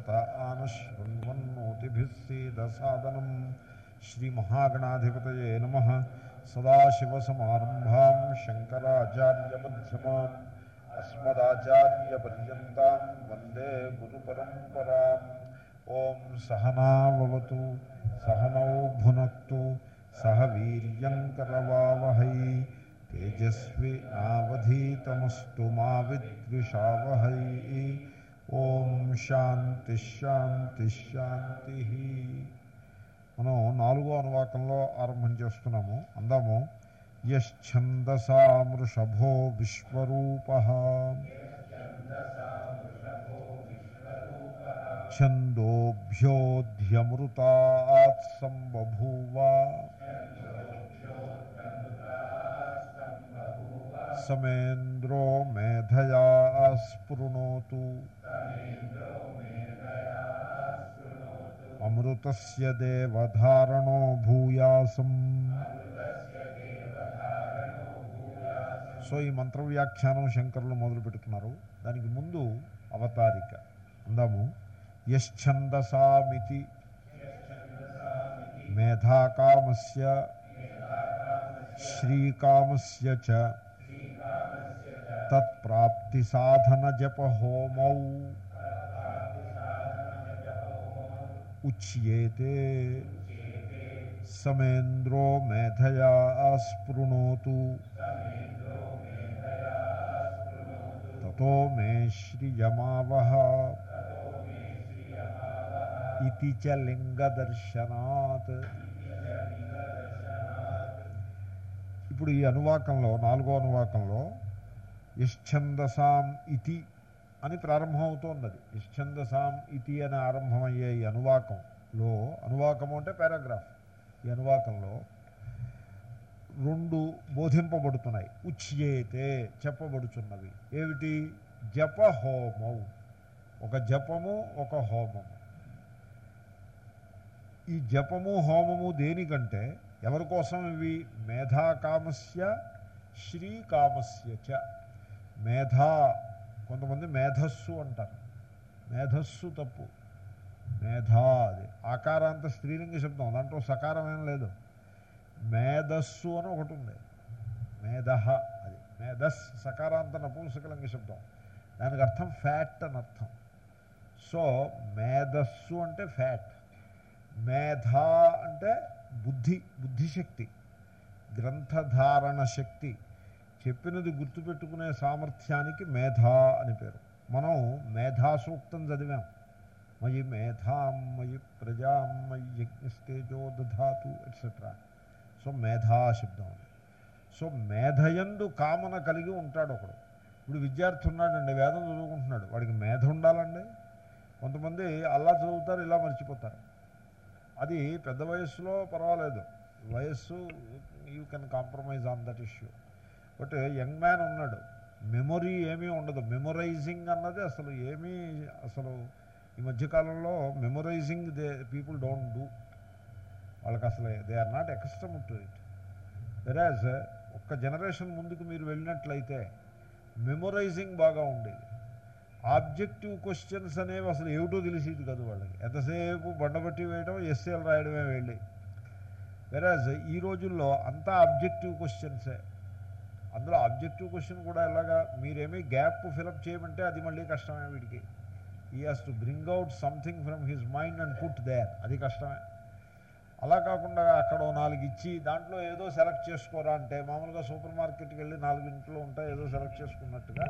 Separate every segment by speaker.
Speaker 1: तथा आनश्वन्वन्नोतिभिः सीदसादनम् श्रीमहागणाधिपतये नमः। सदाशिवसमारम्भां शङ्कराचार्यमध्यमाम्, अस्मदाचार्यपर्यन्तां वंदे गुरुपरम्पराम्। ॐ सहनावतु सहनौ भुनक्तु, सह वीर्यङ्करवावहै तेजस्विनावधीतमस्तु मा विद्विषावहै। ఓం శాంతి శాంతి శాంతి. మనం నాలుగో అనువాకంలో ఆరంభం చేస్తున్నాము. అందాము. యశ్చందసామృషభో విశ్వరూప. ఛందోభ్యోధ్యమృతాత్ సంబభూవ సಮೇంద్రో మేధయా స్పృణోతు అమృతస్య దేవధారణో భూయాసం. సో ఈ మంత్ర వ్యాఖ్యానం శంకరులు మొదలు పెడుతున్నారు. దానికి ముందు అవతారిక. అందాము. యశ్చందసామితి మేధాకామస్య. శ్రీకామస్య చ. తత్ప్రాప్తి సాధన జప హోమౌ ఉచ్యేతే సమేంద్రో మేధయా స్పృణోతు తతో మే శ్రియమావహ ఇతి చ లింగదర్శనాత్ ఇప్పుడు ఈ అనువాకంలో నాలుగో అనువాకంలో యశ్చందసాం ఇతి అని ప్రారంభం అవుతోంది యశ్చందసాం ఇతి అని ఆరంభమయ్యే ఈ అనువాకంలో అనువాకము అంటే పారాగ్రాఫ్. ఈ అనువాకంలో రెండు బోధింపబడుతున్నాయి. ఉచ్యేతే చెప్పబడుచున్నవి. ఏమిటి? జప హోమం ఒక జపము ఒక హోమము. ఈ జపము హోమము దేనికంటే ఎవరి కోసం ఇవి? మేధాకామస్య శ్రీకామస్య చ. మేధా కొంతమంది మేధస్సు అంటారు. మేధస్సు తప్పు. మేధా అది. ఆకారాంత స్త్రీలింగ శబ్దం దాంట్లో సకారమేం లేదు. మేధస్సు అని ఒకటి ఉంది. మేధ అది. మేధస్ సకారాంత నపుంసకలింగ శబ్దం. దానికి అర్థం ఫ్యాట్ అని అర్థం. సో మేధస్సు అంటే ఫ్యాట్. మేధ అంటే బుద్ధి బుద్ధిశక్తి. గ్రంథధారణ శక్తి. చెప్పినది గుర్తుపెట్టుకునే సామర్థ్యానికి మేధా అని పేరు. మనం మేధాసూక్తం చదివాం. మయి మేధాం మయి ప్రజాం యజ్ఞస్తేజో దధాతు ఎట్సెట్రా సో మేధా శబ్దం సో మేధయందు కామన కలిగి ఉంటాడు ఒకడు. ఇప్పుడు విద్యార్థి ఉన్నాడండి వేదం చదువుకుంటున్నాడు. వాడికి మేధ ఉండాలండి. కొంతమంది అలా చదువుతారు ఇలా మర్చిపోతారు. అది పెద్ద వయస్సులో పర్వాలేదు. వయస్సు you can compromise on that issue but young man ఉన్నాడు. మెమొరీ ఏమీ ఉండదు. మెమొరైజింగ్ అన్నది అసలు ఏమీ అసలు ఈ మధ్యకాలంలో memorizing they people don't do. వాళ్ళకి అసలు they are not accustomed to it. వెరాజ్ ఒక్క జనరేషన్ ముందుకు మీరు వెళ్ళినట్లయితే మెమొరైజింగ్ బాగా ఉండేది. ఆబ్జెక్టివ్ క్వశ్చన్స్ అనేవి అసలు ఏమిటో తెలిసేది కాదు వాళ్ళకి. ఎంతసేపు బండబట్టి వేయడం ఎస్ఏలు రాయడమే వెళ్ళి. వెరాజ్ ఈ రోజుల్లో అంతా ఆబ్జెక్టివ్ క్వశ్చన్సే. అందులో ఆబ్జెక్టివ్ క్వశ్చన్ కూడా ఎలాగా మీరేమీ గ్యాప్ ఫిలప్ చేయమంటే అది మళ్ళీ కష్టమే వీడికి. ఈ has to bring out something from his mind and put there అది కష్టమే. అలా కాకుండా అక్కడ నాలుగు ఇచ్చి దాంట్లో ఏదో సెలెక్ట్ చేసుకోరా అంటే మామూలుగా సూపర్ మార్కెట్కి వెళ్ళి నాలుగింట్లో ఉంటాయి ఏదో సెలెక్ట్ చేసుకున్నట్టుగా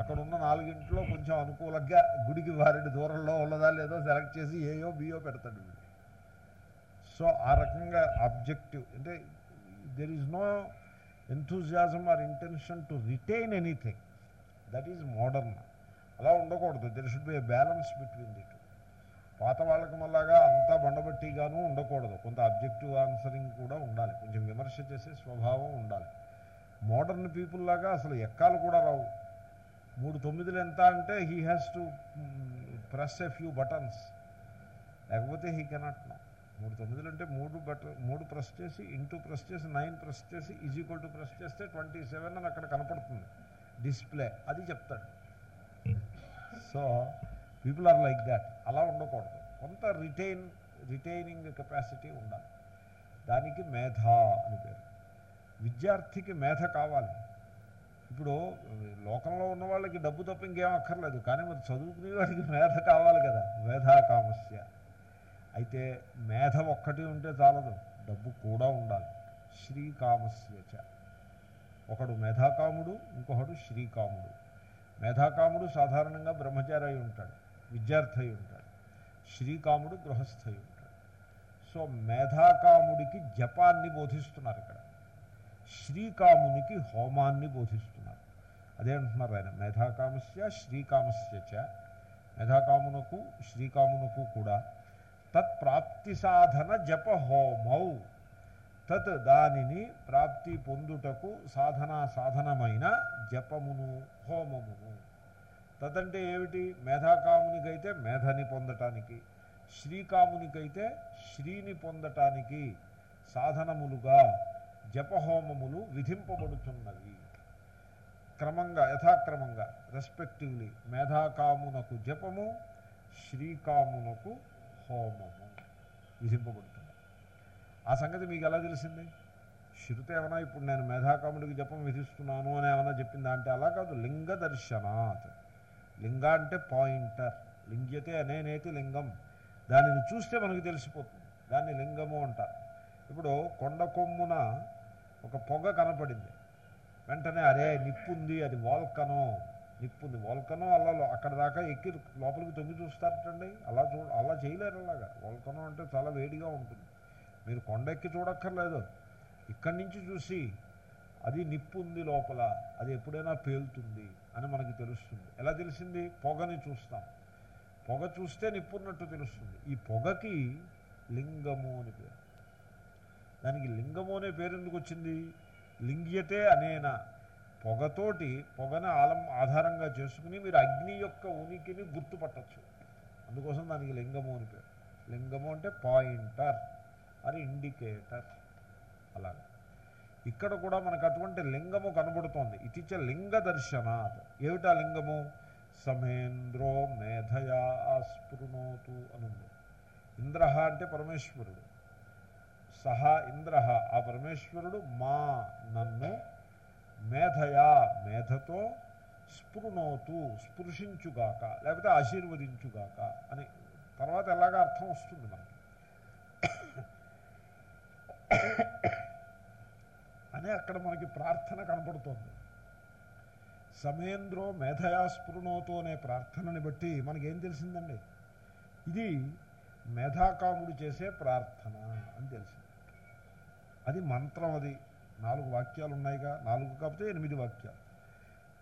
Speaker 1: అక్కడ ఉన్న నాలుగింట్లో కొంచెం అనుకూలంగా గుడికి వారిడి దూరంలో ఉన్నదా లేదో సెలెక్ట్ చేసి ఏయో బియో పెడతాడు సో ఆ రకంగా ఆబ్జెక్టివ్ అంటే there is no enthusiasm or intention to retain anything that is modern అలా ఉండకూడదు. There should be a balance between the two పాత వాళ్ళకి మళ్ళాగా అంతా బండబట్టిగాను ఉండకూడదు. కొంత అబ్జెక్టివ్ ఆన్సరింగ్ కూడా ఉండాలి. కొంచెం విమర్శ చేసే స్వభావం ఉండాలి. మోడర్న్ పీపుల్ లాగా అసలు ఎక్కాలు కూడా రావు. మూడు తొమ్మిదిలు ఎంత అంటే he has to press a few buttons లేకపోతే హీ కెనాట్ నో మూడు తొమ్మిదిలు అంటే మూడు బట్ మూడు ప్రెస్ చేసి ఇంటూ ప్రెస్ చేసి నైన్ ప్రెస్ చేసి ఈజ్ ఈక్వల్ టు ప్రెస్ చేస్తే ట్వంటీ సెవెన్ అని అక్కడ కనపడుతుంది. డిస్ప్లే అది చెప్తాడు. So people are like that. అలా ఉండకూడదు. కొంత రిటైన్ రిటైనింగ్ కెపాసిటీ ఉండాలి. దానికి మేధ అని పేరు. విద్యార్థికి మేధ కావాలి. ఇప్పుడు లోకంలో ఉన్న వాళ్ళకి డబ్బు తప్ప ఇంకేం అక్కర్లేదు. కానీ మరి చదువుకునే వాడికి మేధ కావాలి కదా. మేధా కామస్య. అయితే మేధ ఒక్కటి ఉంటే చాలదు. డబ్బు కూడా ఉండాలి. శ్రీకామస్వేచ ఒకడు మేధాకాముడు ఇంకొకడు శ్రీకాముడు. మేధాకాముడు సాధారణంగా బ్రహ్మచారి అయి ఉంటాడు విద్యార్థి అయి ఉంటాడు శ్రీకాముడు గృహస్థ అయి ఉంటాడు. సో మేధాకాముడికి జపాన్ని బోధిస్తున్నారు ఇక్కడ. శ్రీకామునికి హోమాన్ని బోధిస్తున్నారు. అదే అంటున్నారు ఆయన. మేధాకామస్య శ్రీకామస్య చ మేధాకామునకు శ్రీకామునకు కూడా తత్ప్రాప్తి సాధన జప హోమౌ తత్ దానిని ప్రాప్తి పొందుటకు సాధనా సాధనమైన జపమును హోమమును. తదంటే ఏమిటి? మేధాకామునికైతే మేధని పొందటానికి శ్రీకామునికైతే శ్రీని పొందటానికి సాధనములుగా జపహోమములు విధింపబడుతున్నవి. క్రమంగా యథాక్రమంగా రెస్పెక్టివ్లీ మేధాకామునకు జపము శ్రీకామునకు హోమము విధింపబడుతుంది. ఆ సంగతి మీకు ఎలా తెలిసింది? శృతి ఏమన్నా ఇప్పుడు నేను మేధాకాముడికి జపం విధిస్తున్నాను అని ఏమన్నా చెప్పిందా? అంటే అలా కాదు లింగ దర్శనాత్. లింగ అంటే పాయింటర్. లింగ్యతే అనేనేతి లింగం. దానిని చూస్తే మనకు తెలిసిపోతుంది. దాన్ని లింగము అంటారు. ఇప్పుడు కొండ కొమ్మున ఒక పొగ కనపడింది. వెంటనే అరే నిప్పుంది అది వాల్కనో. దిక్కుంది వాల్కనో అలా అక్కడ దాకా ఎక్కి లోపలికి తొంగి చూస్తారటండి. అలా చూ అలా చేయలేరు అలాగా. వాల్కనో అంటే చాలా వేడిగా ఉంటుంది. మీరు కొండ ఎక్కి చూడక్కర్లేదు. ఇక్కడి నుంచి చూసి అది నిప్పు ఉంది లోపల అది ఎప్పుడైనా పేలుతుంది అని మనకి తెలుస్తుంది. ఎలా తెలిసింది? పొగని చూస్తాం. పొగ చూస్తే నిప్పున్నట్టు తెలుస్తుంది. ఈ పొగకి లింగము అని పేరు. దానికి లింగము అనే పేరు ఎందుకు వచ్చింది? లింగ్యతే అనేనా? పొగతోటి పొగను ఆలం ఆధారంగా చేసుకుని మీరు అగ్ని యొక్క ఉనికిని గుర్తుపట్టచ్చు. అందుకోసం దానికి లింగము అని పేరు. లింగము అంటే పాయింటర్ అది ఇండికేటర్. అలాగే. ఇక్కడ కూడా మనకు అటువంటి లింగము కనబడుతోంది. ఇతిచ లింగ దర్శనాత్. ఏమిటా లింగము? సమేంద్రో మేధయా స్పృణోతు అనుంది. ఇంద్ర అంటే పరమేశ్వరుడు. సహా ఇంద్ర ఆ పరమేశ్వరుడు మా నన్ను మేధయా మేధతో స్పృణోతు స్పృశించుగాక లేకపోతే ఆశీర్వదించుగాక అని. తర్వాత ఎలాగ అర్థం వస్తుంది మనకి? అని అక్కడ మనకి ప్రార్థన కనపడుతోంది. సమేంద్రో మేధయా స్పృణోతు అనే ప్రార్థనని బట్టి మనకేం తెలిసిందండి? ఇది మేధాకాముడు చేసే ప్రార్థన అని తెలిసింది. అది మంత్రం అది. నాలుగు వాక్యాలు ఉన్నాయిగా. నాలుగు కాకపోతే ఎనిమిది వాక్యాలు.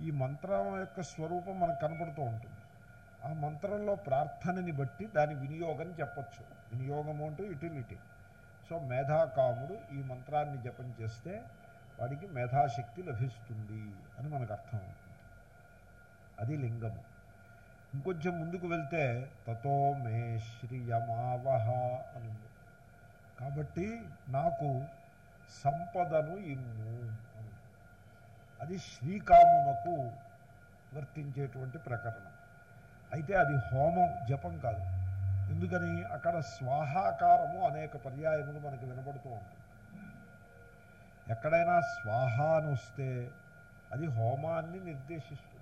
Speaker 1: ఈ మంత్రం యొక్క స్వరూపం మనకు కనపడుతూ ఉంటుంది. ఆ మంత్రంలో ప్రార్థనని బట్టి దాని వినియోగం చెప్పచ్చు. వినియోగము అంటే యుటిలిటీ. సో మేధాకాముడు ఈ మంత్రాన్ని జపం చేస్తే వాడికి మేధాశక్తి లభిస్తుంది అని మనకు అర్థం అవుతుంది. అది లింగము. ఇంకొంచెం ముందుకు వెళ్తే తతో మే శ్రియమావహ అని కాబట్టి నాకు సంపదను ఇమ్ము అది శ్రీకామునకు వర్తించేటువంటి ప్రకరణం. అయితే అది హోమం జపం కాదు. ఎందుకని? అక్కడ స్వాహాకారము అనేక పర్యాయములు మనకి వినపడుతూ ఉంటుంది ఎక్కడైనా స్వాహ అని వస్తే అది హోమాన్ని నిర్దేశిస్తుంది.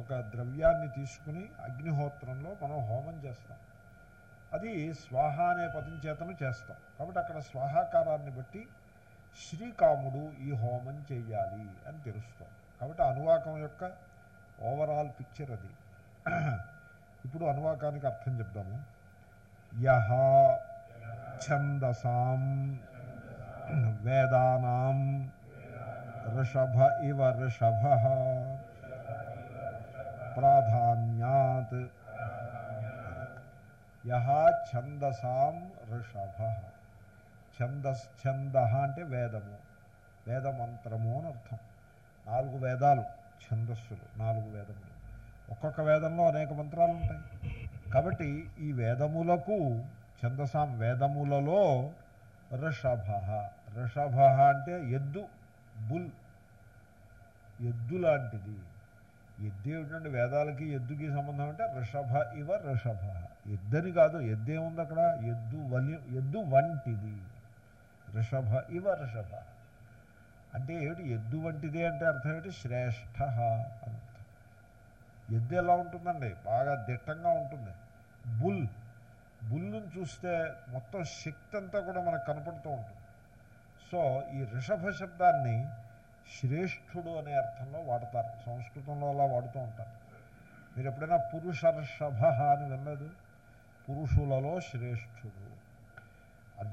Speaker 1: ఒక ద్రవ్యాన్ని తీసుకుని అగ్నిహోత్రంలో మనం హోమం చేస్తాం. అది స్వాహ అనే పదం చేతను చేస్తాం. కాబట్టి అక్కడ స్వాహాకారాన్ని బట్టి శ్రీకాముడు ఈ హోమం చెయ్యాలి అని తెలుస్తాం కాబట్టి అనువాకం యొక్క ఓవరాల్ పిక్చర్ అది. ఇప్పుడు అనువాకానికి అర్థం చెప్దాము. యహ ఛందసాం వేదానాం ఋషభ ఇవ ఋషభ ప్రాధాన్యాత్ యహ ఛందసాం ఋషభ ఛందస్ ఛంద అంటే వేదము. వేదమంత్రము అని అర్థం. నాలుగు వేదాలు ఛందస్సులు నాలుగు వేదములు. ఒక్కొక్క వేదంలో అనేక మంత్రాలు ఉంటాయి. కాబట్టి ఈ వేదములకు ఛందసాం వేదములలో ఋషభ. ఋషభ అంటే ఎద్దు బుల్. ఎద్దు లాంటిది. ఎద్దు ఏమిటండి? వేదాలకి ఎద్దుకి సంబంధం అంటే ఋషభ ఇవ ఋషభ. ఎద్దని కాదు ఎద్దేముంది అక్కడ. ఎద్దు వలి ఎద్దు వంటిది. రిషభ ఇవ రిషభ అంటే ఏమిటి? ఎద్దు వంటిది అంటే అర్థం ఏమిటి? శ్రేష్ఠ అని ఎద్దు ఎలా ఉంటుందండి? బాగా దిట్టంగా ఉంటుంది. బుల్. బుల్లును చూస్తే మొత్తం శక్తి అంతా కూడా మనకు కనపడుతూ ఉంటుంది. సో ఈ రిషభ శబ్దాన్ని శ్రేష్ఠుడు అనే అర్థంలో వాడతారు. సంస్కృతంలో అలా వాడుతూ ఉంటారు. మీరు ఎప్పుడైనా పురుష రిషభ అని వినలేదు? పురుషులలో శ్రేష్ఠుడు.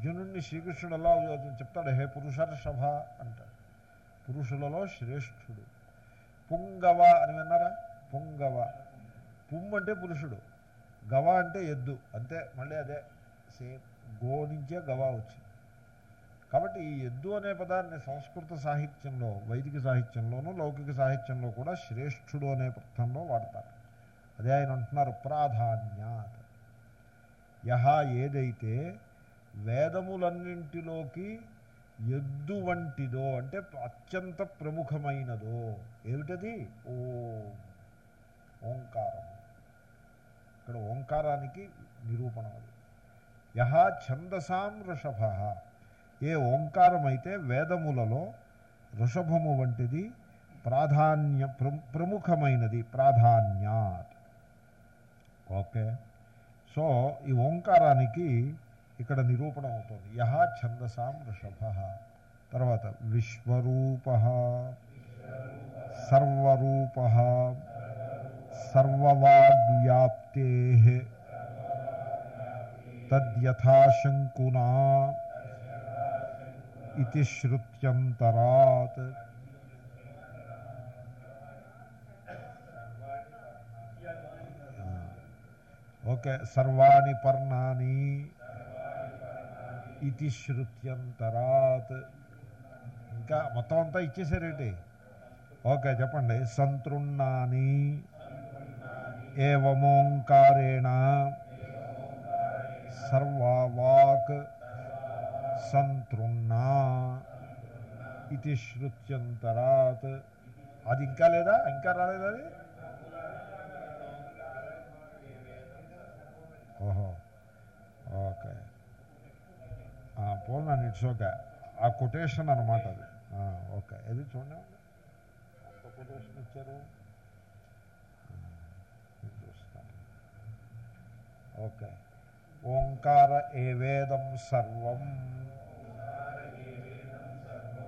Speaker 1: అర్జునుడిని శ్రీకృష్ణుడు ఎలా చెప్తాడు? హే పురుషర్షభ అంటాడు. పురుషులలో శ్రేష్ఠుడు. పుంగవ అని విన్నారా? పుంగవ. పుమ్ అంటే పురుషుడు. గవ అంటే ఎద్దు. అంతే మళ్ళీ అదే సేమ్. గో నుంచే గవ వచ్చింది. కాబట్టి ఈ ఎద్దు అనే పదాన్ని సంస్కృత సాహిత్యంలో వైదిక సాహిత్యంలోనూ లౌకిక సాహిత్యంలో కూడా శ్రేష్ఠుడు అనే అర్థంలో వాడతారు. అదే ఆయన అంటున్నారు ప్రాధాన్యాత్. యహ ఏదైతే వేదములన్నింటిలోకి ఎద్దు వంటిదో అంటే అత్యంత ప్రముఖమైనదో ఏమిటది? ఓ. ఓంకారం. ఇక్కడ ఓంకారానికి నిరూపణ అది. యహ ఛందసాం వృషభ ఏ ఓంకారం అయితే వేదములలో వృషభము వంటిది ప్రాధాన్య ప్రముఖమైనది ప్రాధాన్యాత్. ఓకే. సో ఈ ఓంకారానికి ఇక్కడ నిరూపణ అవుతుంది. యహ ఛందసాం వృషభ. తర్వాత విశ్వరూప సర్వరూప సర్వవాగ్వ్యాప్తే తద్యథాశంకునా ఇది శ్రుత్యంతరాత్ ఓకే సర్వాణి పర్ణాని ఇది శృత్యంతరాత్ ఇంకా మొత్తం అంతా ఇచ్చేసారేంటి? ఓకే చెప్పండి. సంతృణాని ఏవమోంకారేణ సర్వావాక్ సంతృణా ఇది శృత్యంతరాత్ అది ఇంకా లేదా? ఇంకా రాలేదా అది? పోన్నాను ఇట్స్ ఓకే ఆ కొటేషన్ అనమాట అది ఓకే ఇది చూడండి కొటేషన్ ఇచ్చారు చూస్తాను ఓకే ఓంకార ఏవేదం సర్వం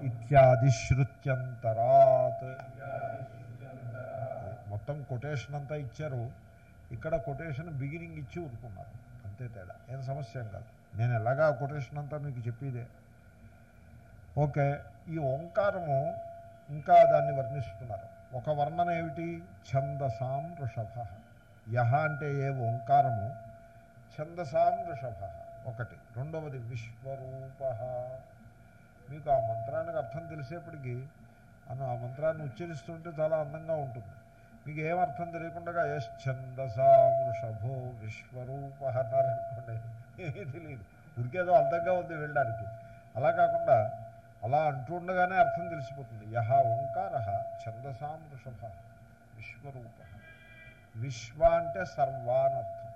Speaker 1: ఇత్యాది శృత్యంతరాత్ మొత్తం కొటేషన్ అంతా ఇచ్చారు ఇక్కడ కొటేషన్ బిగినింగ్ ఇచ్చి ఊరుకున్నారు అంతే తేడా ఏం సమస్య కాదు నేను ఎలాగా కొటేషన్ అంతా మీకు చెప్పేదే? ఓకే ఈ ఓంకారము ఇంకా దాన్ని వర్ణిస్తున్నారు. ఒక వర్ణన ఏమిటి? ఛందసాం ఋషభ. యహ అంటే ఏ ఓంకారము? ఛందసాం ఋషభ. ఒకటి. రెండవది విశ్వరూప. మీకు ఆ మంత్రానికి అర్థం తెలిసేప్పటికీ అను ఆ మంత్రాన్ని ఉచ్చరిస్తుంటే చాలా అందంగా ఉంటుంది. మీకు ఏం అర్థం తెలియకుండా యశ్చందసా వృషభో విశ్వరూప అన్నారనుకోండి. ఏమీ తెలియదు ఉరికేదో అందంగా ఉంది వెళ్ళడానికి. అలా కాకుండా అలా అంటుండగానే అర్థం తెలిసిపోతుంది. యహ ఓంకార ఛందసాం వృషభ విశ్వరూప. విశ్వ అంటే సర్వానర్థం.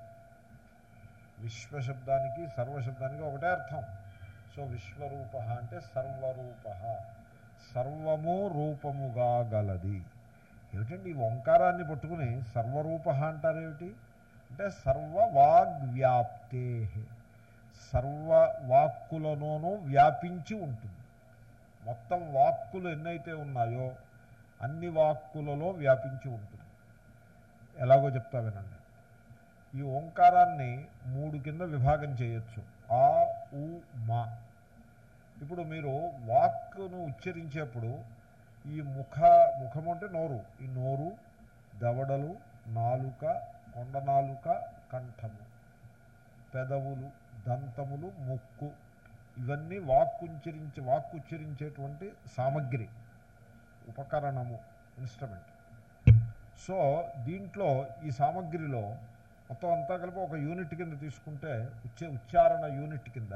Speaker 1: విశ్వశబ్దానికి సర్వశబ్దానికి ఒకటే అర్థం. సో విశ్వరూప అంటే సర్వరూప. సర్వము రూపముగా గలది. ఏమిటండి ఈ ఓంకారాన్ని పట్టుకుని సర్వరూప అంటారేమిటి? అంటే సర్వవాగ్వ్యాప్తే సర్వ వాక్కులలోనూ వ్యాపించి ఉంటుంది. మొత్తం వాక్కులు ఎన్నైతే ఉన్నాయో అన్ని వాక్కులలో వ్యాపించి ఉంటుంది. ఎలాగో చెప్తా వినండి. ఈ ఓంకారాన్ని మూడు కింద విభాగం చేయొచ్చు. ఆ ఉ మా. ఇప్పుడు మీరు వాక్కును ఉచ్చరించేప్పుడు ఈ ముఖ ముఖం అంటే నోరు. ఈ నోరు దవడలు నాలుక కొండనాలుక కంఠము పెదవులు దంతములు ముక్కు ఇవన్నీ వాక్కుంచరించి వాక్కుచ్చరించేటువంటి సామగ్రి ఉపకరణము ఇన్స్ట్రుమెంట్ సో దీంట్లో ఈ సామగ్రిలో మొత్తం అంతా కలిపి ఒక యూనిట్ కింద తీసుకుంటే ఉచ్చే ఉచ్చారణ యూనిట్ కింద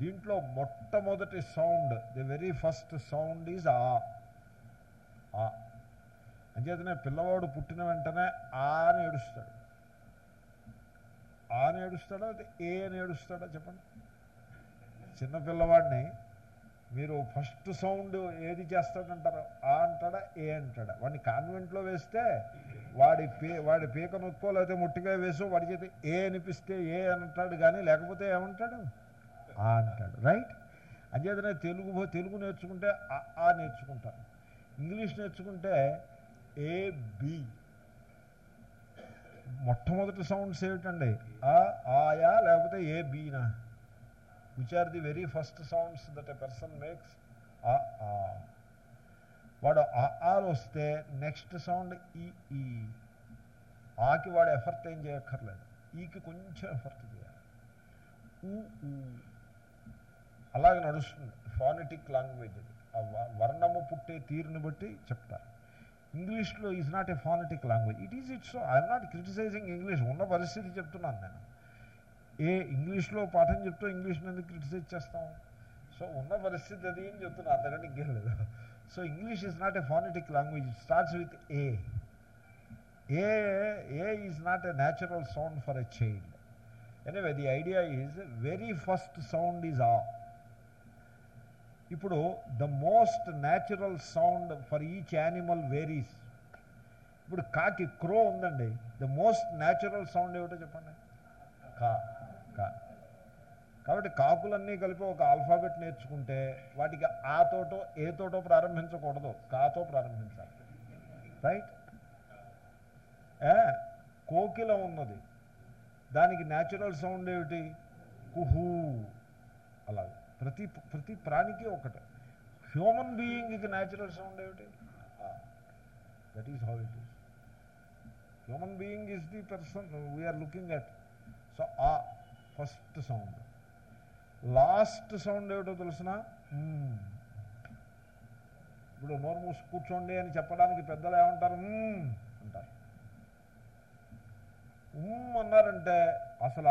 Speaker 1: దీంట్లో మొట్టమొదటి sound the very first sound is ఆ. అంచేతనే పిల్లవాడు పుట్టిన వెంటనే ఆ అని ఏడుస్తాడు. ఆ అని ఏడుస్తాడా అయితే ఏ అని ఏడుస్తాడా చెప్పండి? చిన్న పిల్లవాడిని మీరు ఫస్ట్ సౌండ్ ఏది చేస్తాడంటారు? ఆ అంటాడా ఏ అంటాడా? వాడిని కాన్వెంట్లో వేస్తే వాడి పే వాడి పీక నొక్కో లేకపోతే ముట్టిగా వేసో వాడి చేతి ఏ అనిపిస్తే ఏ అంటాడు కానీ లేకపోతే ఏమంటాడు? ఆ అంటాడు. రైట్? అంచేతనే తెలుగు తెలుగు నేర్చుకుంటే ఆ ఆ నేర్చుకుంటారు. ఇంగ్లీష్ నేర్చుకుంటే ఏ బి మొట్టమొదటి సౌండ్స్ ఏమిటండి? ఆ ఆయా లేకపోతే ఏ బీనా which are the very first sounds that a person makes ఆ ఆ. వాడు ఆర్ వస్తే నెక్స్ట్ సౌండ్ ఈ ఈ. ఆకి వాడు ఎఫర్ట్ ఏం చేయక్కర్లేదు. ఈకి కొంచెం ఎఫర్ట్ చేయాలి. ఊ ఊ. అలాగే నడుస్తుంది. ఫానెటిక్ లాంగ్వేజ్ అది. ఆ వర్ణము పుట్టే తీరుని బట్టి చెప్తారు. ఇంగ్లీష్లో is not a phonetic language it is it's I'm not criticizing English ఉన్న పరిస్థితి చెప్తున్నాను నేను ఏ ఇంగ్లీష్లో పాఠం చెప్తూ ఇంగ్లీష్ని ఎందుకు క్రిటిసైజ్ చేస్తాం సో ఉన్న పరిస్థితి అది అని చెప్తున్నా. అంతకంటే ఇంకేం లేదు. So English is not a phonetic language it starts with A A A is not a natural sound for a child anyway the idea is very first sound is ఆ ఇప్పుడు the most natural sound for each animal varies ఇప్పుడు కాకి క్రో ఉందండి. The most natural sound ఏమిటో చెప్పండి. కా కా. కాబట్టి కాకులన్నీ కలిపి ఒక ఆల్ఫాబెట్ నేర్చుకుంటే వాటికి ఆ తోటో ఏ తోటో ప్రారంభించకూడదు. కాతో ప్రారంభించాలి. రైట్ ఏ కోకిల ఉన్నది. దానికి న్యాచురల్ సౌండ్ ఏమిటి? కుహూ. అలాగే. ప్రతి ప్రతి ప్రాణికి ఒకటే. హ్యూమన్ బీయింగ్కి న్యాచురల్ సౌండ్ ఏమిటి? That is how it is human being is the person we're looking at so ఆ ఫస్ట్ సౌండ్ లాస్ట్ సౌండ్ ఏమిటో తెలిసిన? Hmm. ఇప్పుడు నోరు మూసి కూర్చోండి అని చెప్పడానికి పెద్దలు ఏమంటారు? Hmm అంటారు. ఉమ్ అన్నారంటే అసలు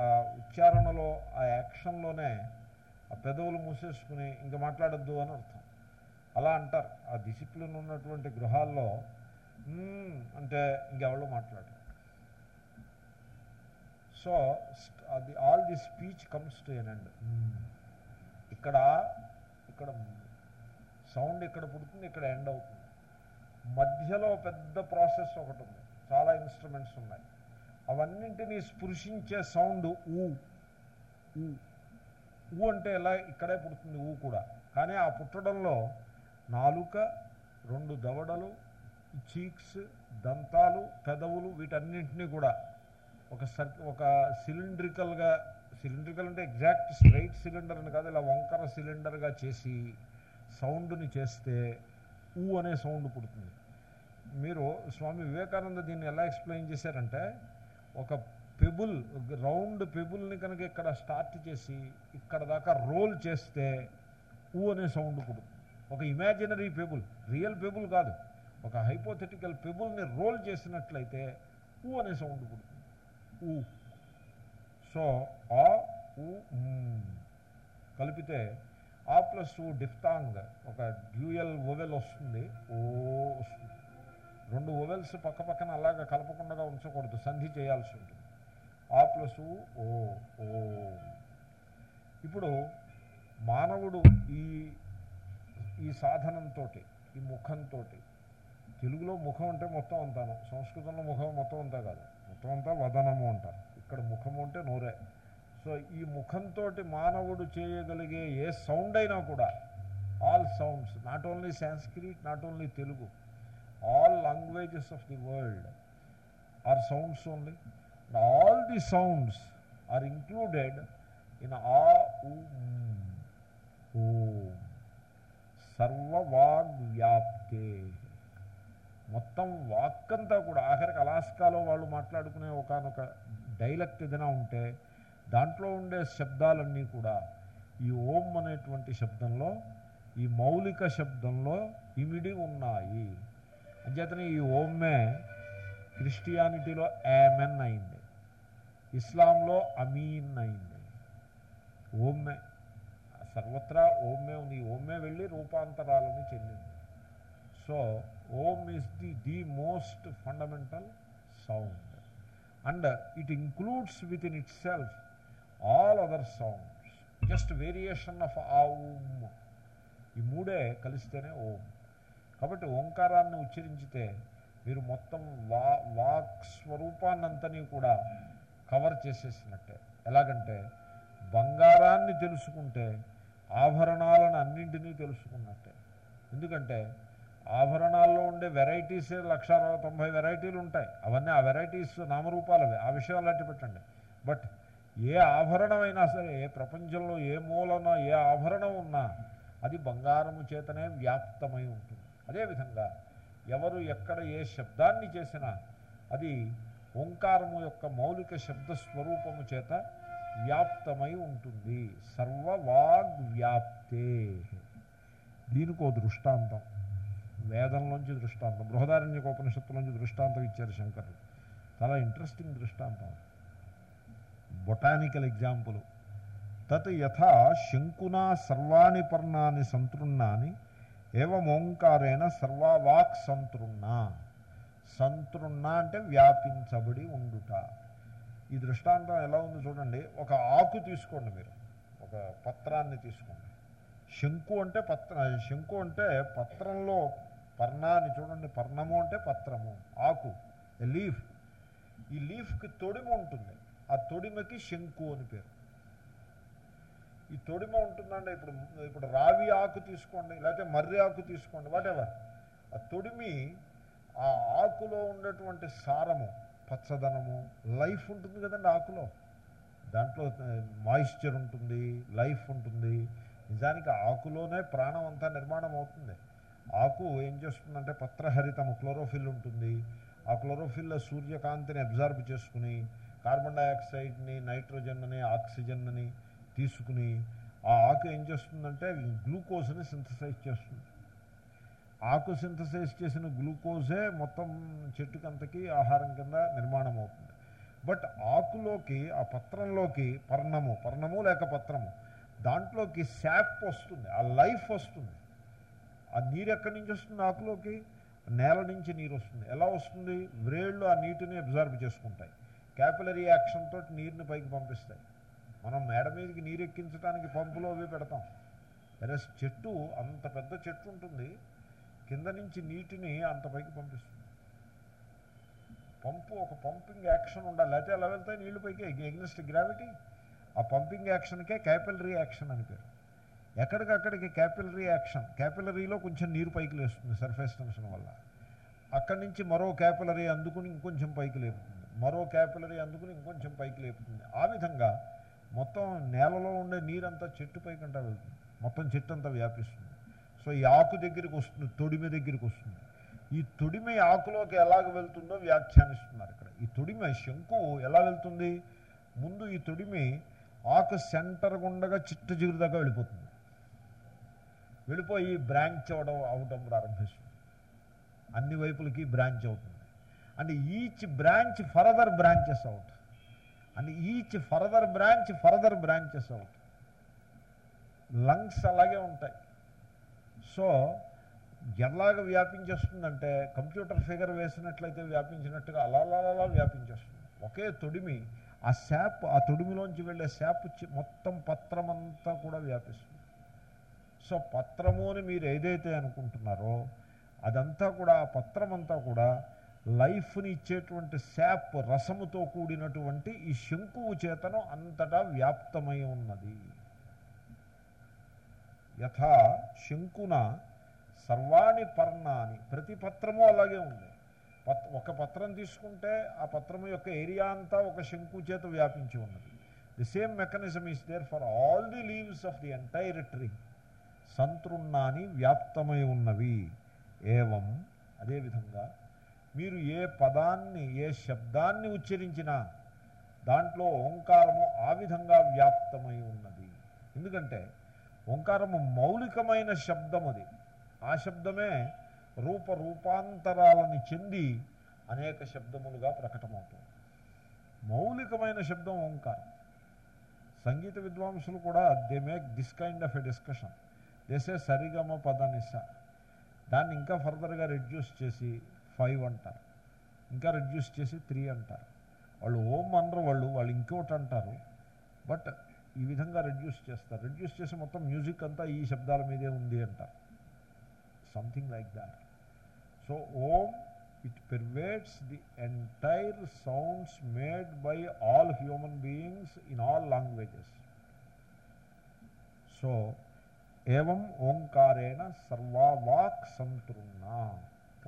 Speaker 1: ఆ ఉచ్చారణలో ఆ యాక్షన్లోనే ఆ పెదవులు మూసేసుకుని ఇంకా మాట్లాడద్దు అని అర్థం. అలా అంటారు. ఆ డిసిప్లిన్ ఉన్నటువంటి గృహాల్లో అంటే ఇంకెవళ్ళు మాట్లాడరు. సో అది all the speech comes to N and ఇక్కడ ఇక్కడ సౌండ్ ఇక్కడ పుడుతుంది ఇక్కడ ఎండ్ అవుతుంది. మధ్యలో పెద్ద ప్రాసెస్ ఒకటి ఉంది. చాలా ఇన్స్ట్రుమెంట్స్ ఉన్నాయి. అవన్నింటినీ స్పృశించే సౌండ్ ఊ. ఊ అంటే ఎలా? ఇక్కడే పుడుతుంది ఊ కూడా. కానీ ఆ పుట్టడంలో నాలుక రెండు దవడలు చీక్స్ దంతాలు పెదవులు వీటన్నింటినీ కూడా ఒక సర్ ఒక సిలిండ్రికల్గా సిలిండ్రికల్ అంటే ఎగ్జాక్ట్ స్ట్రైట్ సిలిండర్ అని కాదు ఇలా వంకర సిలిండర్గా చేసి సౌండ్ని చేస్తే ఊ అనే సౌండ్ పుడుతుంది. మీరు స్వామి వివేకానంద దీన్ని ఎలా ఎక్స్ప్లెయిన్ చేశారంటే ఒక పెబుల్ రౌండ్ పెబుల్ని కనుక ఇక్కడ స్టార్ట్ చేసి ఇక్కడ దాకా రోల్ చేస్తే ఊ అనే సౌండ్ పుడుతుంది ఒక ఇమాజినరీ పెబుల్ రియల్ పెబుల్ కాదు. ఒక హైపోథెటికల్ పెబుల్ని రోల్ చేసినట్లయితే ఊ అనే సౌండ్ పుడుతుంది ఊ. సో ఆ ఊ కలిపితే ఆ ప్లస్ ఊ డిఫ్తాంగ్ ఒక డ్యూయల్ ఓవెల్ వస్తుంది. ఓ వస్తుంది. రెండు ఓవెల్స్ పక్క పక్కన అలాగా కలపకుండా ఉంచకూడదు సంధి చేయాల్సి ఉంటుంది. ఆ ప్లస్ ఓ ఓ ఇప్పుడు మానవుడు ఈ ఈ సాధనంతో ఈ ముఖంతో తెలుగులో ముఖం అంటే మొత్తం అంతాను సంస్కృతంలో ముఖం మొత్తం అంతా కాదు. మొత్తం అంతా వదనము అంటారు. ఇక్కడ ముఖము అంటే నోరే. సో ఈ ముఖంతో మానవుడు చేయగలిగే ఏ సౌండ్ అయినా కూడా all sounds not only Sanskrit not only Telugu all languages of the world are sounds only all the sounds are included in ఆ ఉ మ్, ఓం. సర్వవాగ్వ్యాప్తే. మొత్తం వాక్కంతా కూడా ఆఖరికి అలాస్కాలో వాళ్ళు మాట్లాడుకునే ఒకనొక డైలెక్ట్ ఏదైనా ఉంటే దాంట్లో ఉండే శబ్దాలన్నీ కూడా ఈ ఓం అనేటువంటి శబ్దంలో ఈ మౌలిక శబ్దంలో ఇమిడి ఉన్నాయి. అంచేతనే ఈ ఓమ్మే క్రిస్టియానిటీలో యామెన్ అయింది. ఇస్లాంలో అమీన్ అయింది ఓమ్మే సర్వత్రా ఓమ్మే ఉంది ఓమ్మే వెళ్ళి రూపాంతరాలను చెందింది so Om is the the most fundamental sound and it includes within itself all other sounds just variation of ఆ ఓమ్ ఈ మూడే కలిస్తేనే ఓం కాబట్టి ఓంకారాన్ని ఉచ్చరించితే మీరు మొత్తం వా వాక్ స్వరూపాన్నంతని కూడా కవర్ చేసేసినట్టే. ఎలాగంటే బంగారాన్ని తెలుసుకుంటే ఆభరణాలను అన్నింటినీ తెలుసుకున్నట్టే. ఎందుకంటే ఆభరణాల్లో ఉండే వెరైటీస్ లక్ష అరవై తొంభై వెరైటీలు ఉంటాయి. అవన్నీ ఆ వెరైటీస్ నామరూపాలవి. ఆ విషయం అలాంటి పెట్టండి. బట్ ఏ ఆభరణమైనా సరే ఏ ప్రపంచంలో ఏ మూలన ఏ ఆభరణం ఉన్నా అది బంగారము చేతనే వ్యాప్తమై ఉంటుంది. అదేవిధంగా ఎవరు ఎక్కడ ఏ శబ్దాన్ని చేసినా అది ఓంకారము యొక్క మౌలిక శబ్ద స్వరూపము చేత వ్యాప్తమై ఉంటుంది. సర్వవాగ్వ్యాప్తే. దీనికి ఓ దృష్టాంతం. వేదంలోంచి దృష్టాంతం. బృహదారణ్యక ఉపనిషత్తులోంచి దృష్టాంతం ఇచ్చారు శంకరుడు. చాలా ఇంట్రెస్టింగ్ దృష్టాంతం. బొటానికల్ ఎగ్జాంపుల్ తత్ యథా శంకునా సర్వాణి పర్ణాన్ని సంతృణాన్ని ఏవమోంకారేణ సర్వవాక్ సంతృణా సంతృణ అంటే వ్యాపించబడి ఉండుట. ఈ దృష్టాంతం ఎలా ఉంది చూడండి. ఒక ఆకు తీసుకోండి మీరు. ఒక పత్రాన్ని తీసుకోండి. శంకు అంటే పత్ర శంకు అంటే పత్రంలో పర్ణాన్ని చూడండి. పర్ణము అంటే పత్రము. ఆకు లీఫ్. ఈ లీఫ్కి తొడిమ ఉంటుంది. ఆ తొడిమకి శంకు అని పేరు. ఈ తొడిమ ఉంటుందండి ఇప్పుడు ఇప్పుడు రావి ఆకు తీసుకోండి లేకపోతే మర్రి ఆకు తీసుకోండి వాటెవర్ ఆ తొడిమి ఆ ఆకులో ఉన్నటువంటి సారము పచ్చదనము లైఫ్ ఉంటుంది కదండి ఆకులో. దాంట్లో మాయిశ్చర్ ఉంటుంది లైఫ్ ఉంటుంది. నిజానికి ఆకులోనే ప్రాణం అంతా నిర్మాణం అవుతుంది. ఆకు ఏం చేస్తుందంటే పత్రహరితము క్లోరోఫిల్ ఉంటుంది. ఆ క్లోరోఫిల్ సూర్యకాంతిని అబ్జార్బ్ చేసుకుని కార్బన్ డైఆక్సైడ్ని నైట్రోజన్ని ఆక్సిజన్ని తీసుకుని ఆ ఆకు ఏం చేస్తుందంటే గ్లూకోజ్ని సింథసైజ్ చేస్తుంది. ఆకు సింథసైజ్ చేసిన గ్లూకోజే మొత్తం చెట్టుకంతకి ఆహారం కింద నిర్మాణం అవుతుంది బట్ ఆకులోకి ఆ పత్రంలోకి పర్ణము పర్ణము లేక పత్రము దాంట్లోకి శాప్ వస్తుంది ఆ లైఫ్ వస్తుంది. ఆ నీరు ఎక్కడి నుంచి వస్తుంది ఆకులోకి? నేల నుంచి నీరు వస్తుంది. ఎలా వస్తుంది? వ్రేళ్ళు ఆ నీటిని అబ్జర్వ్ చేసుకుంటాయి. క్యాపిలరీ యాక్షన్ తోటి నీరుని పైకి పంపిస్తాయి. మనం మేడ మీదకి నీరు ఎక్కించడానికి పంపులో అవి పెడతాం. వెరస్ చెట్టు అంత పెద్ద చెట్టు ఉంటుంది. కింద నుంచి నీటిని అంత పైకి పంపిస్తుంది. పంపు ఒక పంపింగ్ యాక్షన్ ఉండాలి. లేకపోతే ఎలా వెళ్తాయి నీళ్ళు పైకి ఎగ్నెస్ట్ గ్రావిటీ. ఆ పంపింగ్ యాక్షన్కే క్యాపిలరీ యాక్షన్ అని పేరు. ఎక్కడికక్కడికి క్యాపిలరీ యాక్షన్ క్యాపిలరీలో కొంచెం నీరు పైకి లేస్తుంది సర్ఫేస్ టెన్షన్ వల్ల. అక్కడి నుంచి మరో క్యాపిలరీ అందుకుని ఇంకొంచెం పైకి లేపుతుంది. మరో క్యాపిలరీ అందుకుని ఇంకొంచెం పైకి లేపుతుంది. ఆ విధంగా మొత్తం నేలలో ఉండే నీరంతా చెట్టు పైకంటా వెళ్తుంది. మొత్తం చెట్టు అంతా వ్యాపిస్తుంది. సో ఈ ఆకు దగ్గరికి వస్తుంది తొడిమి దగ్గరికి వస్తుంది. ఈ తొడిమి ఆకులోకి ఎలాగ వెళ్తుందో వ్యాఖ్యానిస్తున్నారు ఇక్కడ. ఈ తొడిమి శంకు ఎలా వెళ్తుంది? ముందు ఈ తొడిమి ఆకు సెంటర్ గుండగా చిట్ట జిగురు దాకా వెళ్ళిపోతుంది. వెళ్ళిపోయి బ్రాంచ్ అవడం అవడం ప్రారంభిస్తుంది. అన్ని వైపులకి బ్రాంచ్ అవుతుంది. And each branch further branches out and each further branch further branches out lungs అలాగే ఉంటాయి. సో ఎలాగ వ్యాపించేస్తుందంటే కంప్యూటర్ ఫిగర్ వేసినట్లయితే వ్యాపించినట్టుగా అలా అలా అలా వ్యాపించేస్తుంది. ఒకే తొడిమి ఆ శాప్ ఆ తొడిమిలోంచి వెళ్ళే శాప్ మొత్తం పత్రమంతా కూడా వ్యాపిస్తుంది. సో పత్రము అని మీరు ఏదైతే అనుకుంటున్నారో అదంతా కూడా ఆ పత్రమంతా కూడా లైఫ్ని ఇచ్చేటువంటి శాప్ రసముతో కూడినటువంటి ఈ శంకువు చేతను అంతటా వ్యాప్తమై ఉన్నది. యథా శంకున సర్వాణి పర్ణాని. ప్రతి పత్రము అలాగే ఉంది. పత్ ఒక పత్రం తీసుకుంటే ఆ పత్రము యొక్క ఏరియా అంతా ఒక శంకు చేత వ్యాపించి ఉన్నది. The same mechanism is there for all the leaves of the entire tree. సంతృణాన్ని వ్యాప్తమై ఉన్నవి. ఏవం? అదేవిధంగా మీరు ఏ పదాన్ని ఏ శబ్దాన్ని ఉచ్చరించినా దాంట్లో ఓంకారము ఆ విధంగా వ్యాప్తమై ఉన్నది. ఎందుకంటే ఓంకారము మౌలికమైన శబ్దం అది ఆ శబ్దమే రూప రూపాంతరాలని చెంది అనేక శబ్దములుగా ప్రకటమవుతుంది. మౌలికమైన శబ్దం ఓంకారం. సంగీత విద్వాంసులు కూడా they make this kind of a discussion. దేసే సరిగమ పదనిస దాన్ని ఇంకా ఫర్దర్గా రెడ్యూస్ చేసి ఫైవ్ అంటారు. ఇంకా రెడ్యూస్ చేసి త్రీ అంటారు. వాళ్ళు ఓం అనరు వాళ్ళు వాళ్ళు ఇంకోటి అంటారు. బట్ ఈ విధంగా రెడ్యూస్ చేస్తారు. రెడ్యూస్ చేసి మొత్తం మ్యూజిక్ అంతా ఈ శబ్దాల మీదే ఉంది అంటారు something like that so Om it pervades the entire sounds made by all human beings in all languages so ఏవం ఓంకారేణ సర్వా వాక్ సంతృణా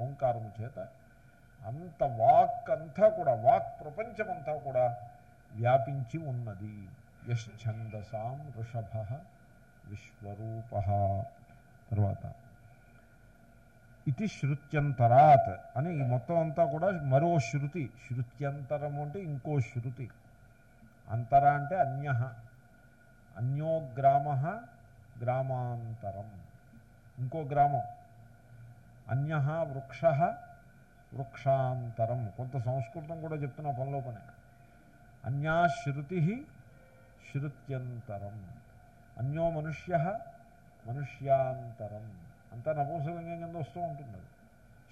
Speaker 1: ఓంకారము చేత అంత వాక్ అంతా కూడా వాక్ ప్రపంచమంతా కూడా వ్యాపించి ఉన్నది. యశ్చందసాం వృషభ విశ్వరూప. తర్వాత ఇది శృత్యంతరాత్ అని ఈ మొత్తం అంతా కూడా మరో శృతి శృత్యంతరము అంటే ఇంకో శృతి. అంతర అంటే అన్య అన్యో గ్రామ గ్రామాంతరం. ఇంకో గ్రామం అన్య వృక్ష వృక్షాంతరం. కొంత సంస్కృతం కూడా చెప్తున్నా పనిలో పని అన్యా శృతి శృత్యంతరం అన్యో మనుష్య మనుష్యాంతరం. అంతా నపూంసలింగం కింద వస్తూ ఉంటుంది. అది.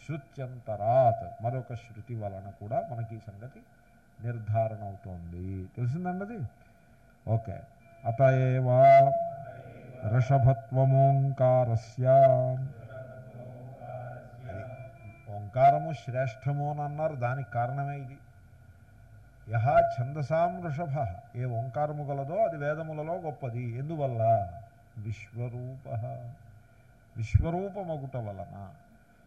Speaker 1: శృత్యంతరాత్. మరొక శృతి వలన కూడా మనకి ఈ సంగతి నిర్ధారణ అవుతోంది. తెలిసిందండి ఓకే. అతఏవా ఋషభత్వమోంకారస్య ఓంకారము శ్రేష్టము అని అన్నారు. దానికి కారణమే ఇది. యహ ఛందసాం వృషభ. ఏ ఓంకారము గలదో అది వేదములలో గొప్పది. ఎందువల్ల? విశ్వరూప. విశ్వరూపమగుట వలన.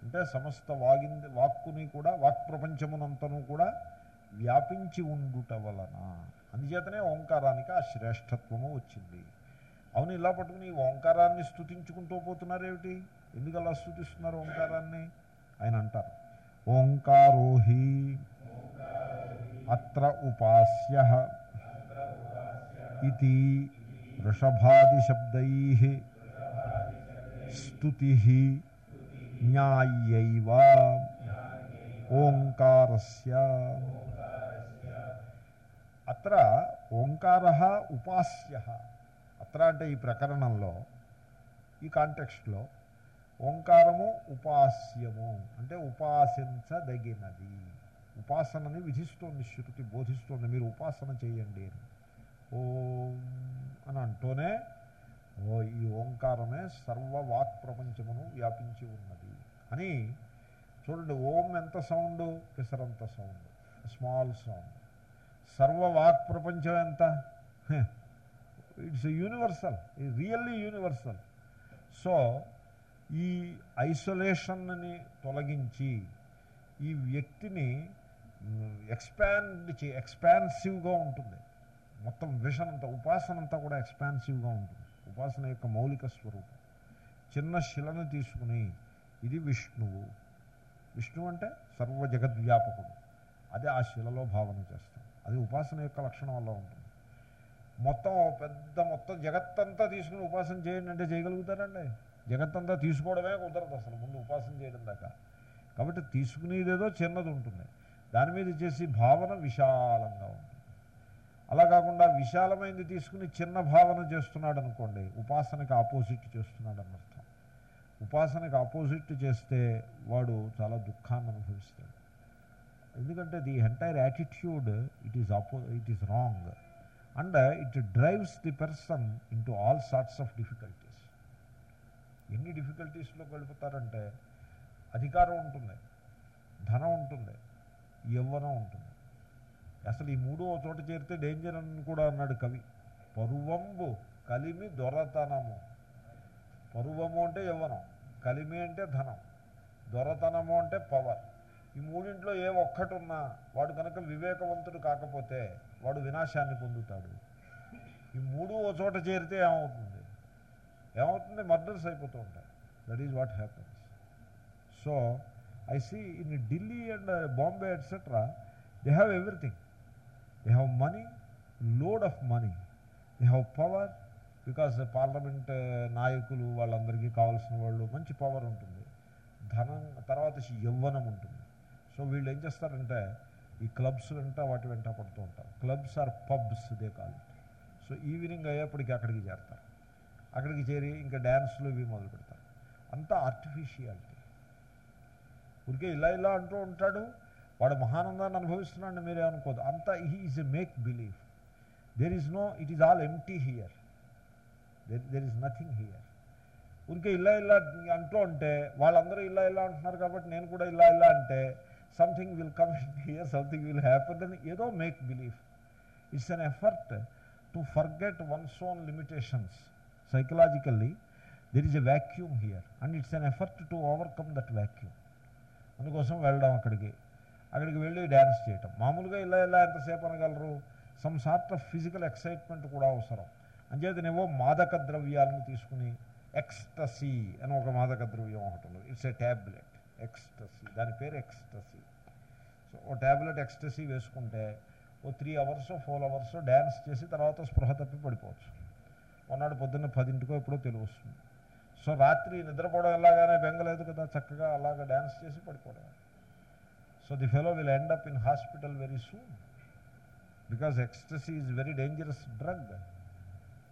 Speaker 1: అంటే సమస్త వాగింది వాక్కుని కూడా వాక్ ప్రపంచమునంతను కూడా వ్యాపించి ఉండుట వలన. అందుచేతనే ఓంకారానికి ఆ శ్రేష్టత్వము వచ్చింది. అవును ఇలా పట్టుకుని ఈ ఓంకారాన్ని స్థుతించుకుంటూ పోతున్నారేమిటి? ఎందుకు అలా స్థుతిస్తున్నారు ఓంకారాన్ని? ఆయన అంటారు. ఓంకారోహి అత్ర ఉపాస్య ఇది వృషభాదిశబ్దై స్తుతి న్యాయైవ ఓంకారస్య అత్ర ఓంకార ఉపాస్య అత్ర అంటే ఈ ప్రకరణంలో ఈ కాంటెక్స్ట్లో ఓంకారము ఉపాస్యము అంటే ఉపాసించదగినది. ఉపాసనని విధిస్తోంది శృతి బోధిస్తోంది. మీరు ఉపాసన చేయండి అని. ఓం అని అంటూనే ఓ ఈ ఓంకారమే సర్వ వాక్ ప్రపంచమును వ్యాపించి ఉన్నది అని చూడండి. ఓం ఎంత సౌండ్? పిసరంత సౌండ్ స్మాల్ సౌండ్. సర్వ వాక్ ప్రపంచం ఎంత? It's universal really universal. So ఈ ఐసోలేషన్ని తొలగించి ఈ వ్యక్తిని ఎక్స్పాండ్ చే ఎక్స్పాన్సివ్గా ఉంటుంది. మొత్తం విషన్ అంతా ఉపాసన అంతా కూడా ఎక్స్పాన్సివ్గా ఉంటుంది. ఉపాసన యొక్క మౌలిక స్వరూపం. చిన్న శిలను తీసుకుని ఇది విష్ణువు. విష్ణువు అంటే సర్వ జగద్వ్యాపకుడు అదే ఆ శిలలో భావన చేస్తాం. అది ఉపాసన యొక్క లక్షణం వల్ల ఉంటుంది. మొత్తం పెద్ద మొత్తం జగత్తంతా తీసుకుని ఉపాసన చేయండి అంటే చేయగలుగుతారండి. జగత్తంతా తీసుకోవడమే కుదరదు అసలు. ముందు ఉపాసన చేయడం దాకా. కాబట్టి తీసుకునేదేదో చిన్నది ఉంటుంది. దాని మీద చేసి భావన విశాలంగా ఉంటుంది అలా కాకుండా విశాలమైంది తీసుకుని చిన్న భావన చేస్తున్నాడు అనుకోండి ఉపాసనకి ఆపోజిట్ చేస్తున్నాడు అని అర్థం. ఉపాసనకి ఆపోజిట్ చేస్తే వాడు చాలా దుఃఖాన్ని అనుభవిస్తాడు. ఎందుకంటే the entire attitude it is అపో it is wrong. And it drives the person into all sorts of difficulties. ఎన్ని డిఫికల్టీస్లోకి వెళ్ళిపోతారంటే అధికారం ఉంటుంది ధనం ఉంటుంది యవ్వనం ఉంటుంది. అసలు ఈ మూడు ఓ చోట చేరితే డేంజర్ అని కూడా అన్నాడు కవి. పరువంబు కలిమి దొరతనము. పరువము అంటే యవ్వనం కలిమి అంటే ధనం దొరతనము అంటే పవర్ ఈ మూడింట్లో ఏ ఒక్కటి ఉన్నా వాడు కనుక వివేకవంతుడు కాకపోతే వాడు వినాశాన్ని పొందుతాడు. ఈ మూడు ఓ చోట చేరితే ఏమవుతుంది? ఏమవుతుంది? మర్డర్స్ అయిపోతూ ఉంటాయి. That is what happens so I see in Delhi and Bombay etcetera they have everything they have money load of money they have power because parliament నాయకులు వాళ్ళందరికీ కావాల్సిన వాళ్ళు మంచి పవర్ ఉంటుంది ధనం తర్వాత యవ్వనం ఉంటుంది సో వీళ్ళు ఏం చేస్తారంటే ఈ క్లబ్స్ వెంట వాటి వెంట పడుతూ ఉంటారు. Clubs or pubs they call so evening అయ్యేప్పటికి అక్కడికి చేరతారు. అక్కడికి చేరి ఇంకా డ్యాన్స్లు ఇవి మొదలు పెడతారు అంతా ఆర్టిఫిషియల్ ఊరికే ఇలా ఇలా అంటూ ఉంటాడు. వాడు మహానందాన్ని అనుభవిస్తున్నాడని మీరే అనుకోదు అంతా he is a make believe there is no it is all empty here there there is nothing here ఊరికే ఇలా ఇలా అంటూ ఉంటే వాళ్ళందరూ ఇలా ఇలా అంటున్నారు కాబట్టి నేను కూడా ఇలా ఇలా అంటే something will come here something will happen అని ఏదో make believe it's an effort to forget one's own limitations psychologically there is a vacuum here and it's an effort to overcome that vacuum అందుకోసం వెళ్ళడం అక్కడికి. అక్కడికి వెళ్ళి dance చేయటం. మామూలుగా ఇలా ఇలా ఎంతసేపు అనగలరు? Some sort of physical excitement కూడా అవసరం. అంచేతనేవో మాదక ద్రవ్యాలను తీసుకుని ఎక్స్టసీ అని ఒక మాదక ద్రవ్యం ఒకటి ఇట్స్ ఏ ట్యాబ్లెట్ ఎక్స్టసీ. దాని పేరు ఎక్స్టసీ. సో ఓ ట్యాబ్లెట్ ఎక్స్టసీ వేసుకుంటే ఓ three hours four hours dance చేసి తర్వాత స్పృహ తప్పి పడిపోవచ్చు. మొన్నటి పొద్దున్న పదింటికో ఎప్పుడో తెలివస్తుంది సో రాత్రి నిద్రపోవడం ఎలాగానే బెంగలేదు కదా చక్కగా అలాగ డ్యాన్స్ చేసి పడిపోవడం so the fellow will end up in hospital very soon because ecstasy is very dangerous drug.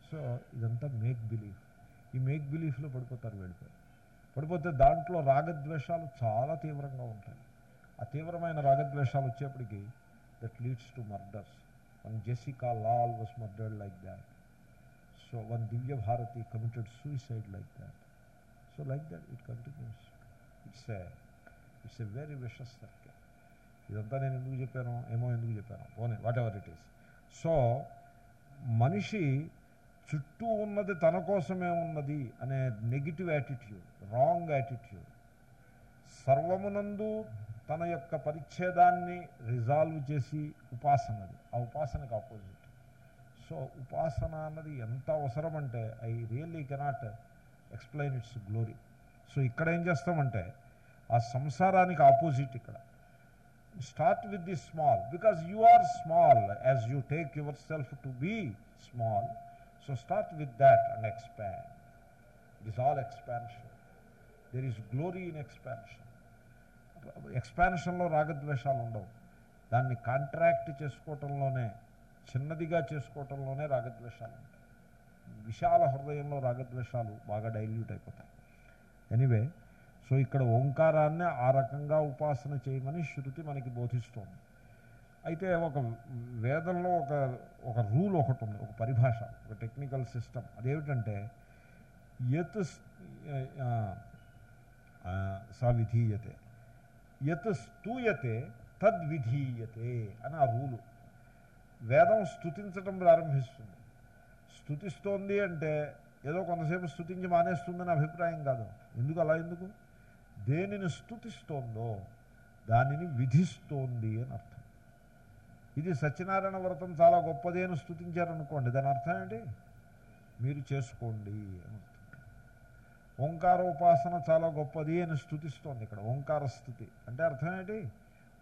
Speaker 1: So ఇదంతా మేక్ బిలీఫ్. ఈ మేక్ బిలీఫ్లో పడిపోతారు వెళ్ళిపోయి. పడిపోతే దాంట్లో రాగద్వేషాలు చాలా తీవ్రంగా ఉంటాయి. ఆ తీవ్రమైన రాగద్వేషాలు వచ్చేప్పటికి that leads to murders one Jessica Lal was murdered like that so one Divya Bharati committed suicide like that so like that it continues it's a it's a very vicious circle ఇదంతా నేను ఎందుకు చెప్పాను? ఏమో ఎందుకు చెప్పాను? పోనీ whatever it is so మనిషి చుట్టూ ఉన్నది తన కోసమే ఉన్నది అనే నెగిటివ్ యాటిట్యూడ్ రాంగ్ యాటిట్యూడ్ సర్వమునందు తన యొక్క పరిచ్ఛేదాన్ని రిజాల్వ్ చేసి ఉపాసనది. ఆ ఉపాసనకు ఆపోజిట్ సో ఉపాసన అన్నది ఎంత అవసరం అంటే I really cannot explain its glory. So ఇక్కడ ఏం చేస్తామంటే ఆ సంసారానికి ఆపోజిట్ ఇక్కడ. Start with the small because you are small as you take yourself to be small. So start with that and expand. It is all expansion there is glory in expansion ఎక్స్పాన్షన్లో రాగద్వేషాలు ఉండవు దాన్ని contract చేసుకోవటంలోనే చిన్నదిగా చేసుకోవటంలోనే రాగద్వేషాలు ఉంటాయి. విశాల హృదయంలో రాగద్వేషాలు బాగా dilute అయిపోతాయి. ఎనీవే సో ఇక్కడ ఓంకారాన్ని ఆ రకంగా ఉపాసన చేయమని శృతి మనకి బోధిస్తోంది. అయితే ఒక వేదంలో ఒక ఒక రూల్ ఒకటి ఉంది ఒక పరిభాష ఒక టెక్నికల్ సిస్టమ్ అదేమిటంటే యత్ సా విధీయతే. యత్ స్తూయతే తద్విధీయతే అని ఆ రూలు. వేదం స్థుతించటం ప్రారంభిస్తుంది. స్థుతిస్తోంది అంటే ఏదో కొంతసేపు స్థుతించి మానేస్తుందని అభిప్రాయం కాదు. ఎందుకు అలా ఎందుకు? దేనిని స్థుతిస్తోందో దానిని విధిస్తోంది అని అర్థం. ఇది సత్యనారాయణ వ్రతం చాలా గొప్పది అని స్థుతించారనుకోండి దాని అర్థం ఏంటి? మీరు చేసుకోండి అని అర్థం. ఓంకార ఉపాసన చాలా గొప్పది అని స్థుతిస్తోంది ఇక్కడ ఓంకార స్థుతి అంటే అర్థం ఏంటి?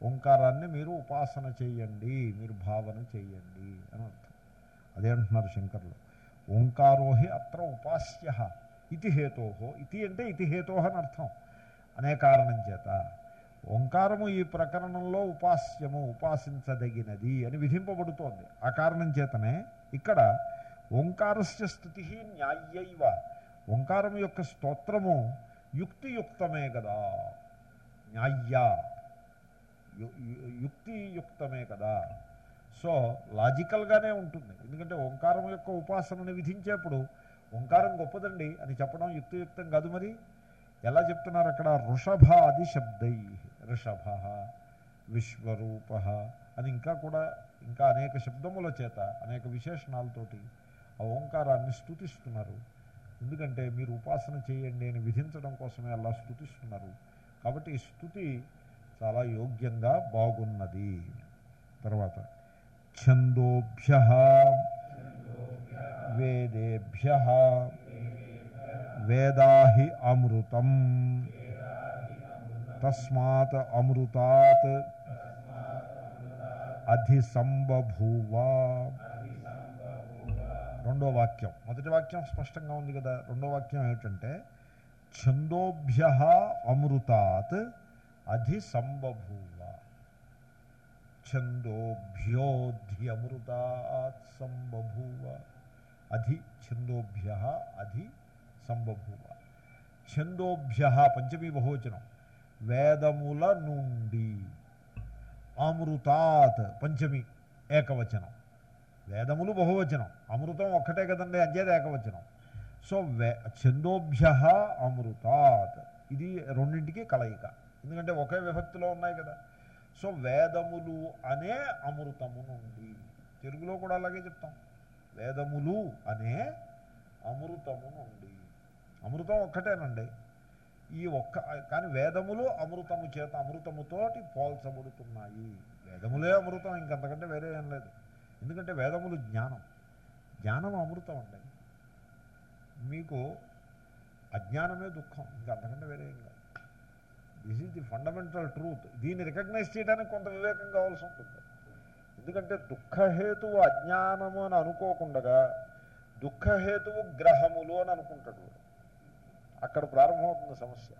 Speaker 1: ఓంకారాన్ని మీరు ఉపాసన చేయండి మీరు భావన చేయండి అని అర్థం. అదే అంటున్నారు శంకర్లు. ఓంకారోహి అత్ర ఉపాస్య ఇతి హేతోహో ఇతి అంటే ఇతి హేతోహ అని అర్థం. అనే కారణం చేత ఓంకారము ఈ ప్రకరణంలో ఉపాస్యము ఉపాసించదగినది అని విధింపబడుతోంది. ఆ కారణం చేతనే ఇక్కడ ఓంకారస్య స్థుతి న్యాయ్యైవ ఓంకారం యొక్క స్తోత్రము యుక్తియుక్తమే కదా న్యాయ్యా. యుక్తియుక్తమే కదా. సో లాజికల్గానే ఉంటుంది. ఎందుకంటే ఓంకారం యొక్క ఉపాసనని విధించేప్పుడు ఓంకారం గొప్పదండి అని చెప్పడం యుక్తియుక్తం కాదు మరి. ఎలా చెప్తున్నారు అక్కడ? వృషభాది శబ్దై ఋషభ విశ్వరూప అని ఇంకా కూడా ఇంకా అనేక శబ్దముల చేత అనేక విశేషణాలతోటి ఆ ఓంకారాన్ని స్థుతిస్తున్నారు ఎందుకంటే మీరు ఉపాసన చేయండి అని విధించడం కోసమే అలా స్థుతిస్తున్నారు కాబట్టి ఈ స్థుతి చాలా యోగ్యంగా బాగున్నది. తర్వాత ఛందోభ్య వేదేభ్య వేదాహి అమృతం తస్మాత్ అమృతాత్ అధిసంబభూవ. రెండో వాక్యం. మొదటి వాక్యం స్పష్టంగా ఉంది కదా. రెండో వాక్యం ఏమిటంటే ఛందోభ్య అమృతాత్ అధిసంబభూవ. ఛందోభ్యోధ్యమృతాత్ సంబభూవ. అధి ఛందోభ్య అధి సంబభూవ. ఛందోభ్య పంచమీ బహువచనం. వేదముల నుండి అమృతాత్ పంచమి ఏకవచనం. వేదములు బహువచనం. అమృతం ఒక్కటే కదండి అంచేది ఏకవచనం. సో వే ఛందోభ్య అమృతాత్. ఇది రెండింటికి కలయిక. ఎందుకంటే ఒకే విభక్తిలో ఉన్నాయి కదా. సో వేదములు అనే అమృతము నుండి తెలుగులో కూడా అలాగే చెప్తాం. వేదములు అనే అమృతము నుండి. అమృతం ఒక్కటేనండి. ఈ ఒక్క కానీ వేదములు అమృతము చేత అమృతముతోటి పోల్చబడుతున్నాయి. వేదములే అమృతం ఇంకంతకంటే వేరే ఏం లేదు. ఎందుకంటే వేదములు జ్ఞానం. జ్ఞానం అమృతం అండి. మీకు అజ్ఞానమే దుఃఖం ఇంకంతకంటే వేరే ఏం కాదు. This is the fundamental truth దీన్ని రికగ్నైజ్ చేయడానికి కొంత వివేకం కావాల్సి ఉంటుంది. ఎందుకంటే దుఃఖహేతువు అజ్ఞానము అని అనుకోకుండా దుఃఖహేతువు గ్రహములు అని అనుకుంటాడు అక్కడ ప్రారంభమవుతుంది సమస్య.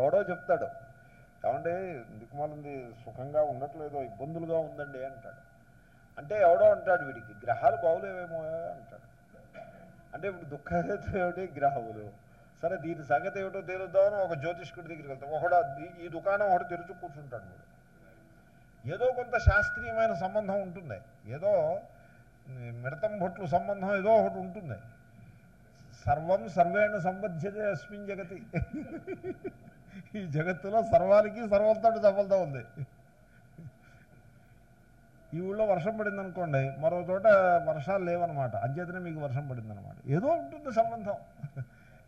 Speaker 1: ఎవడో చెప్తాడు ఏమంటే దిక్కుమాలింది సుఖంగా ఉండట్లేదో ఇబ్బందులుగా ఉందండి అంటాడు. అంటే ఎవడో అంటాడు వీడికి గ్రహాలు బాగులేవేమో అంటాడు. అంటే ఇప్పుడు దుఃఖహేతు ఏమిటి? గ్రహములు. సరే దీని సంగతి ఏమిటో తేలుద్దామని ఒక జ్యోతిష్కుడి దగ్గరికి వెళ్తాం. ఒకడు ఈ- దుకాణం ఒకటి తెరుచు కూర్చుంటాడు వాడు ఏదో కొంత శాస్త్రీయమైన సంబంధం ఉంటుంది. ఏదో మిడతం భొట్లు సంబంధం ఏదో ఒకటి ఉంటుంది. సర్వం సర్వేణ సంబంధ్యతే అస్మిన్ జగతి. ఈ జగత్తులో సర్వానికి సర్వంతో సఫలత ఉంది. ఈ ఊళ్ళో వర్షం పడింది అనుకోండి మరో చోట వర్షాలు లేవన్నమాట. అంచేతనే మీకు వర్షం పడింది అనమాట ఏదో ఉంటుంది సంబంధం.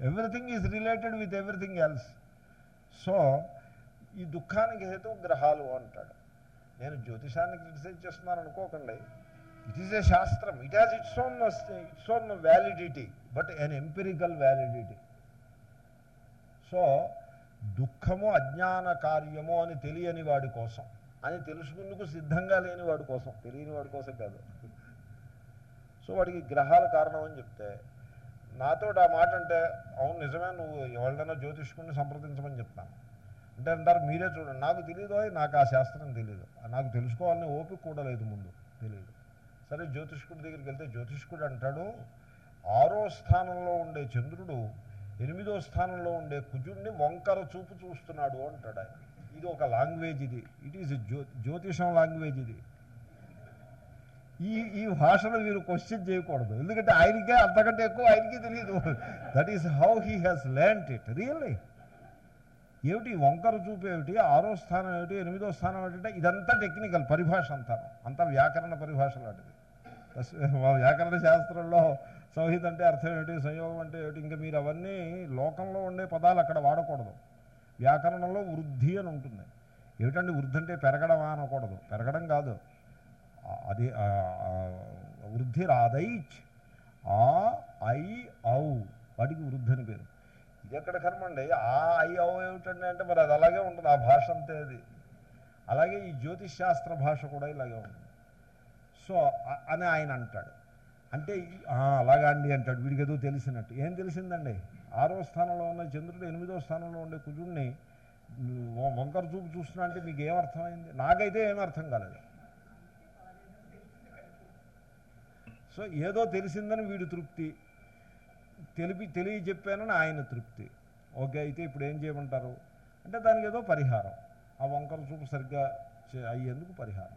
Speaker 1: Everything is related with everything else so ఈ దుఃఖానికి హేతు గ్రహాలు అంటాడు. నేను జ్యోతిషాన్ని క్రిటిసైజ్ చేస్తున్నాను అనుకోకండి. ఇట్ ఈస్ ఏ శాస్త్రం. It has its own its own validity but an empirical validity so దుఃఖము అజ్ఞాన కార్యము అని తెలియని వాడి కోసం. అని తెలుసుకుందుకు సిద్ధంగా లేని వాడి కోసం. తెలియని వాడి కోసం కాదు. సో వాడికి గ్రహాల కారణం అని చెప్తే నాతో ఆ మాట అంటే అవును నిజమే నువ్వు ఎవరినైనా జ్యోతిష్కుని సంప్రదించమని చెప్తాను. అంటే అంటారు మీరే చూడండి. నాకు తెలియదు నాకు ఆ శాస్త్రం తెలియదు నాకు తెలుసుకోవాలని ఓపిక కూడా లేదు ముందు తెలియదు సరే జ్యోతిష్కుడి దగ్గరికి వెళ్తే జ్యోతిష్కుడు అంటాడు ఆరో స్థానంలో ఉండే చంద్రుడు ఎనిమిదో స్థానంలో ఉండే కుజుడిని వంకర చూపు చూస్తున్నాడు అంటాడు ఆయన. ఇది ఒక లాంగ్వేజ్ ఇది. ఇట్ ఈజ్ జ్యో జ్యోతిషం లాంగ్వేజ్ ఇది. ఈ ఈ భాషను మీరు క్వశ్చన్ చేయకూడదు. ఎందుకంటే ఆయనకే అంతకంటే ఎక్కువ ఆయనకి తెలియదు. That is how he has learnt it really ఏమిటి? వంకర చూపు ఏమిటి? ఆరో స్థానం ఏమిటి? ఎనిమిదో స్థానం ఏమిటంటే ఇదంతా టెక్నికల్ పరిభాష అంటారు అంతా వ్యాకరణ పరిభాష లాంటిది. మా వ్యాకరణ శాస్త్రంలో సంహిత అంటే అర్థం ఏమిటి? సంయోగం అంటే ఏమిటి? ఇంకా మీరు అవన్నీ లోకంలో ఉండే పదాలు అక్కడ వాడకూడదు. వ్యాకరణంలో వృద్ధి అని ఉంటుంది. ఏమిటండి వృద్ధి అంటే పెరగడమా అనకూడదు. పెరగడం కాదు. అది వృద్ధి రాదైచ్ ఆ ఐ ఔ. వాటికి వృద్ధి అని పేరు. ఇది ఎక్కడ కర్మ అండి ఆ ఐ ఔ ఏమిటండి అంటే మరి అది అలాగే ఉంటుంది. ఆ భాష అంతే అది. అలాగే ఈ జ్యోతిష్ శాస్త్ర భాష కూడా ఇలాగే ఉంటుంది. సో అని ఆయన అంటాడు. అంటే అలాగా అండి అంటాడు. వీడికి ఏదో తెలిసినట్టు. ఏం తెలిసిందండి? ఆరో స్థానంలో ఉన్న చంద్రుడు ఎనిమిదో స్థానంలో ఉండే కుజుడిని వంకర చూపు చూస్తున్నా అంటే మీకు ఏమర్థమైంది అర్థమైంది? నాకైతే ఏమర్థం కాలేదు. సో ఏదో తెలిసిందని వీడు తృప్తి. తెలిపి తెలియ చెప్పానని ఆయన తృప్తి. ఓకే అయితే ఇప్పుడు ఏం చేయమంటారు? అంటే దానికి ఏదో పరిహారం. ఆ వంకర చూపు సరిగ్గా చే- అయ్యేందుకు పరిహారం.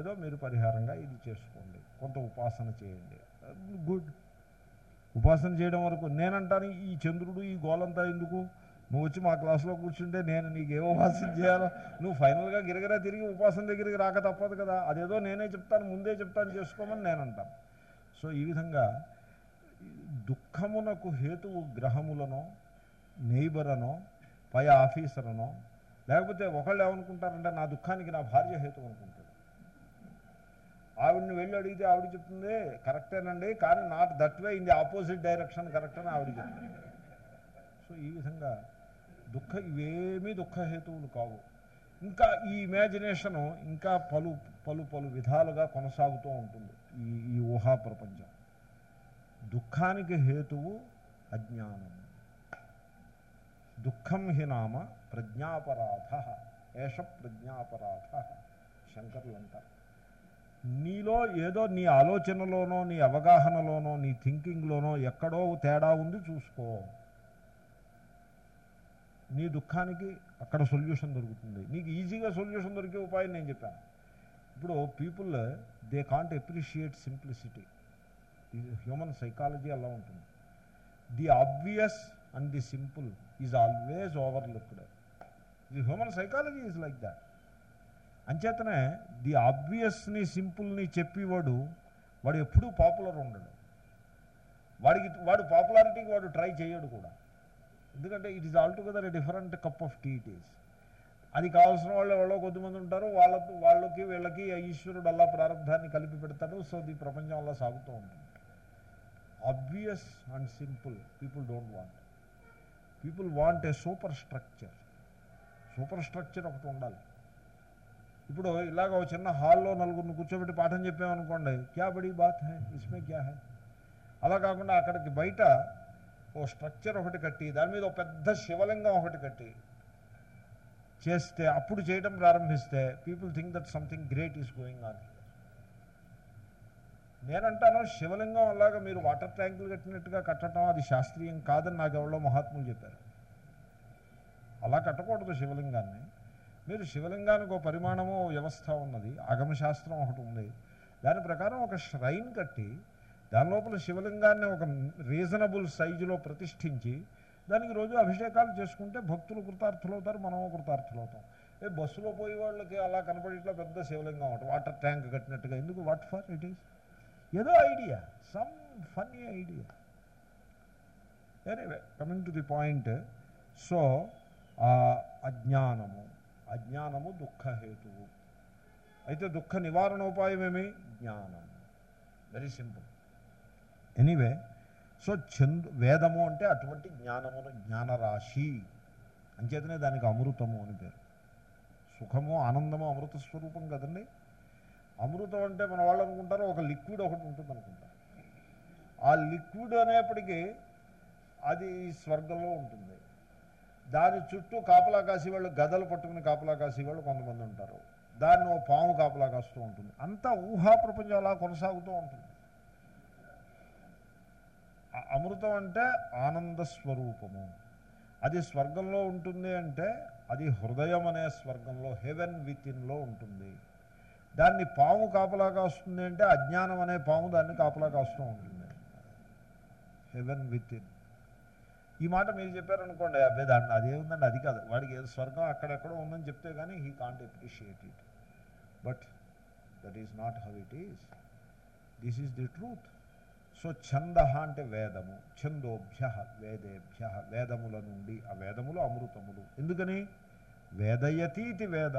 Speaker 1: ఏదో మీరు పరిహారంగా ఇది చేసుకోండి. కొంత ఉపాసన చేయండి. గుడ్. ఉపాసన చేయడం వరకు నేనంటాను ఈ చంద్రుడు ఈ గోలంతా ఎందుకు? నువ్వు వచ్చి మా క్లాస్లో కూర్చుంటే నేను నీకు ఏ ఉపాసన చేయాలో? నువ్వు ఫైనల్గా గిరగిరా తిరిగి ఉపాసన దగ్గరికి రాక తప్పదు కదా. అదేదో నేనే చెప్తాను ముందే చెప్తాను చేసుకోమని నేను అంటాను సో ఈ విధంగా దుఃఖమునకు హేతువు గ్రహములనో నెయిబరనో పై ఆఫీసరనో లేకపోతే ఒకళ్ళు ఏమనుకుంటారంటే నా దుఃఖానికి నా భార్య హేతు అనుకుంటాడు ఆవిడని వెళ్ళి అడిగితే ఆవిడ చెప్తుంది కరెక్టేనండి కానీ not that way in the opposite direction correct అని ఆవిడ చెప్తుంది. సో ఈ విధంగా దుఃఖ ఇవేమీ దుఃఖహేతువులు కావు. ఇంకా ఈ ఇమాజినేషను ఇంకా పలు పలు పలు విధాలుగా కొనసాగుతూ ఉంటుంది. ఈ ఈ ఊహా ప్రపంచం. దుఃఖానికి హేతువు అజ్ఞానం. దుఃఖం హి నామ ప్రజ్ఞాపరాధ ఏష ప్రజ్ఞాపరాధ శంకర్లు అంటారు. నీలో ఏదో నీ ఆలోచనలోనో నీ అవగాహనలోనో నీ థింకింగ్లోనో ఎక్కడో తేడా ఉంది చూసుకో. నీ దుఃఖానికి అక్కడ సొల్యూషన్ దొరుకుతుంది. నీకు ఈజీగా సొల్యూషన్ దొరికే ఉపాయం నేను చెప్పాను. ఇప్పుడు people they can't appreciate simplicity human psychology అలా ఉంటుంది. The obvious and the simple is always overlooked the human psychology is like that అంచేతనే ది ఆబ్వియస్ని సింపుల్ని చెప్పేవాడు వాడు ఎప్పుడూ పాపులర్ ఉండడు. వాడికి వాడు పాపులారిటీకి వాడు ట్రై చేయడు కూడా. ఎందుకంటే it is altogether a different cup of tea it is అది కావాల్సిన వాళ్ళు ఎవరో కొద్దిమంది ఉంటారు వాళ్ళ వాళ్ళకి వీళ్ళకి ఈశ్వరుడు అలా ప్రారంభాన్ని కలిపి పెడతాడు. సో ది ప్రపంచం అలా సాగుతూ ఉంటుంది. Obvious and simple people don't want people want a superstructure superstructure ఒకటి ఉండాలి. ఇప్పుడు ఇలాగ ఒక చిన్న హాల్లో నలుగురిని కూర్చోబెట్టి పాఠం చెప్పామనుకోండి క్యా బడి బాత్ హై ఇస్మే క్యా హై? అలా కాకుండా అక్కడికి బయట ఓ స్ట్రక్చర్ ఒకటి కట్టి దాని మీద ఒక పెద్ద శివలింగం ఒకటి కట్టి చేస్తే అప్పుడు చేయడం ప్రారంభిస్తే people think that something great is going on నేనంటాను శివలింగం అలాగా మీరు వాటర్ ట్యాంకులు కట్టినట్టుగా కట్టడం అది శాస్త్రీయం కాదని నాకు ఎవరో మహాత్ములు చెప్పారు. అలా కట్టకూడదు శివలింగాన్ని. మీరు శివలింగానికి ఒక పరిమాణము వ్యవస్థ ఉన్నది ఆగమశాస్త్రం ఒకటి ఉంది. దాని ప్రకారం ఒక ష్రైన్ కట్టి దాని లోపల శివలింగాన్ని ఒక రీజనబుల్ సైజులో ప్రతిష్ఠించి దానికి రోజు అభిషేకాలు చేసుకుంటే భక్తులు కృతార్థులు అవుతారు మనం కృతార్థులు అవుతాం ఏ బస్సులో పోయే వాళ్ళకి అలా కనపడి ఇట్లా పెద్ద శివలింగం ఒకటి వాటర్ ట్యాంక్ కట్టినట్టుగా. ఎందుకు? What for it is? ఏదో idea some funny idea. Anyway coming to the point so అజ్ఞానము. అజ్ఞానము దుఃఖహేతువు అయితే దుఃఖ నివారణోపాయం ఏమి జ్ఞానం వెరీ సింపుల్ ఎనీవే సో చందు వేదము అంటే అటువంటి జ్ఞానమును జ్ఞానరాశి. అంచేతనే దానికి అమృతము అని పేరు. సుఖము ఆనందము అమృత స్వరూపం కదండి. అమృతం అంటే మన వాళ్ళు అనుకుంటారు ఒక లిక్విడ్ ఒకటి ఉంటుంది అనుకుంటారు. ఆ లిక్విడ్ అనేప్పటికీ అది స్వర్గంలో ఉంటుంది. దాని చుట్టూ కాపలా కాసి వాళ్ళు గదలు పట్టుకుని కాపలా కాసి వాళ్ళు కొంతమంది ఉంటారు. దాన్ని ఓ పాము కాపలా కాస్తూ ఉంటుంది. అంతా ఊహా ప్రపంచం అలా కొనసాగుతూ ఉంటుంది. అమృతం అంటే ఆనంద స్వరూపము. అది స్వర్గంలో ఉంటుంది అంటే అది హృదయం అనే స్వర్గంలో హెవెన్ విత్ ఇన్లో ఉంటుంది. దాన్ని పాము కాపలా కాస్తుంది అంటే అజ్ఞానం అనే పాము దాన్ని కాపలా కాస్తూ ఉంటుంది. హెవెన్ విత్ ఇన్ ఈ మాట మీరు చెప్పారనుకోండి అబ్బాయి దాన్ని అదేముందండి అది కాదు. వాడికి ఏదో స్వర్గం అక్కడెక్కడో ఉందని చెప్తే కానీ he can't appreciate it but that is not how it is this is the truth so ఛంద అంటే వేదము ఛందోభ్య వేదేభ్య వేదముల నుండి ఆ వేదములు అమృతములు. ఎందుకని? వేదయతీతి వేద.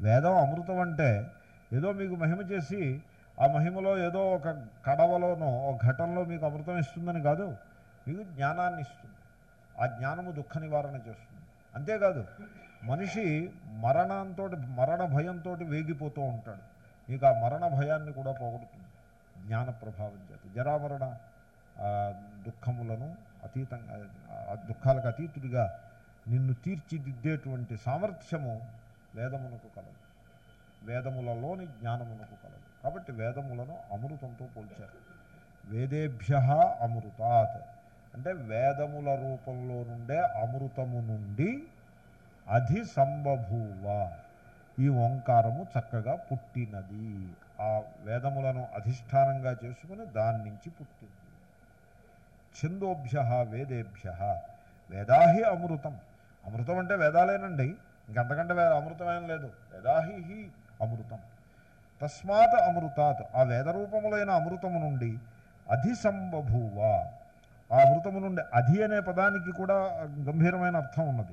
Speaker 1: వేదం అమృతం అంటే ఏదో మీకు మహిమ చేసి ఆ మహిమలో ఏదో ఒక కడవలోనో ఒక ఘటనలో మీకు అమృతం ఇస్తుందని కాదు మీకు జ్ఞానాన్ని ఇస్తుంది. ఆ జ్ఞానము దుఃఖ నివారణ చేస్తుంది. అంతేకాదు మనిషి మరణంతో మరణ భయంతో వేగిపోతూ ఉంటాడు. మీకు ఆ మరణ భయాన్ని కూడా పోగొడుతుంది. జ్ఞాన ప్రభావం చేత జరామరణ దుఃఖములను అతీతంగా దుఃఖాలకు అతీతుడిగా నిన్ను తీర్చిదిద్దేటువంటి సామర్థ్యము వేదమునకు కలదు. వేదములలోని జ్ఞానమునకు కలదు. కాబట్టి వేదములను అమృతంతో పోల్చారు. వేదేభ్య అమృతాత్. అంటే వేదముల రూపంలో నుండే అమృతము నుండి అధి సంబభూవ ఈ ఓంకారము చక్కగా పుట్టినది. ఆ వేదములను అధిష్టానంగా చేసుకుని దాని నుంచి పుట్టింది. ఛందోభ్య వేదేభ్య వేదాహి అమృతం. అమృతం అంటే వేదాలేనండి. ఇంకంతకంటే వే అమృతమేం లేదు. వేదాహి హి అమృతం. తస్మాత్ అమృతాత్. ఆ వేదరూపములైన అమృతము నుండి అధిసంబభూవ. ఆ అమృతము నుండి అధి అనే పదానికి కూడా గంభీరమైన అర్థం ఉన్నది.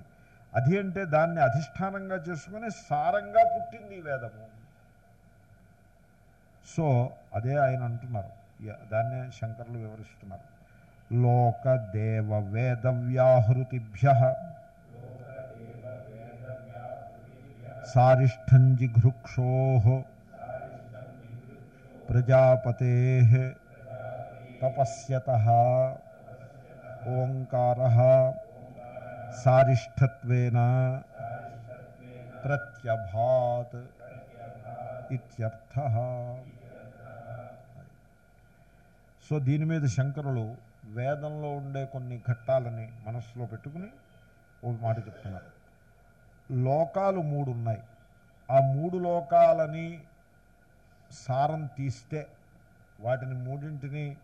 Speaker 1: అధి అంటే దాన్ని అధిష్టానంగా చేసుకుని సారంగా పుట్టింది ఈ వేదము. సో అదే ఆయన అంటున్నారు దాన్నే శంకరులు వివరిస్తున్నారు లోక దేవ వేద వ్యాహృతిభ్య సారిష్టం జిఘృక్షో ప్రజాపతే తపస్యత ఓంకార సారిష్టత్వేన ప్రత్యభాత్ ఇత్యర్థ సో దీని మీద శంకరులు వేదంలో ఉండే కొన్ని ఘట్టాలని మనస్సులో పెట్టుకుని ఒక మాట చెప్తున్నారు. లోకాలు మూడు ఉన్నాయి. ఆ మూడు లోకాలని సారం తీస్తే వాటిని మూడింటిని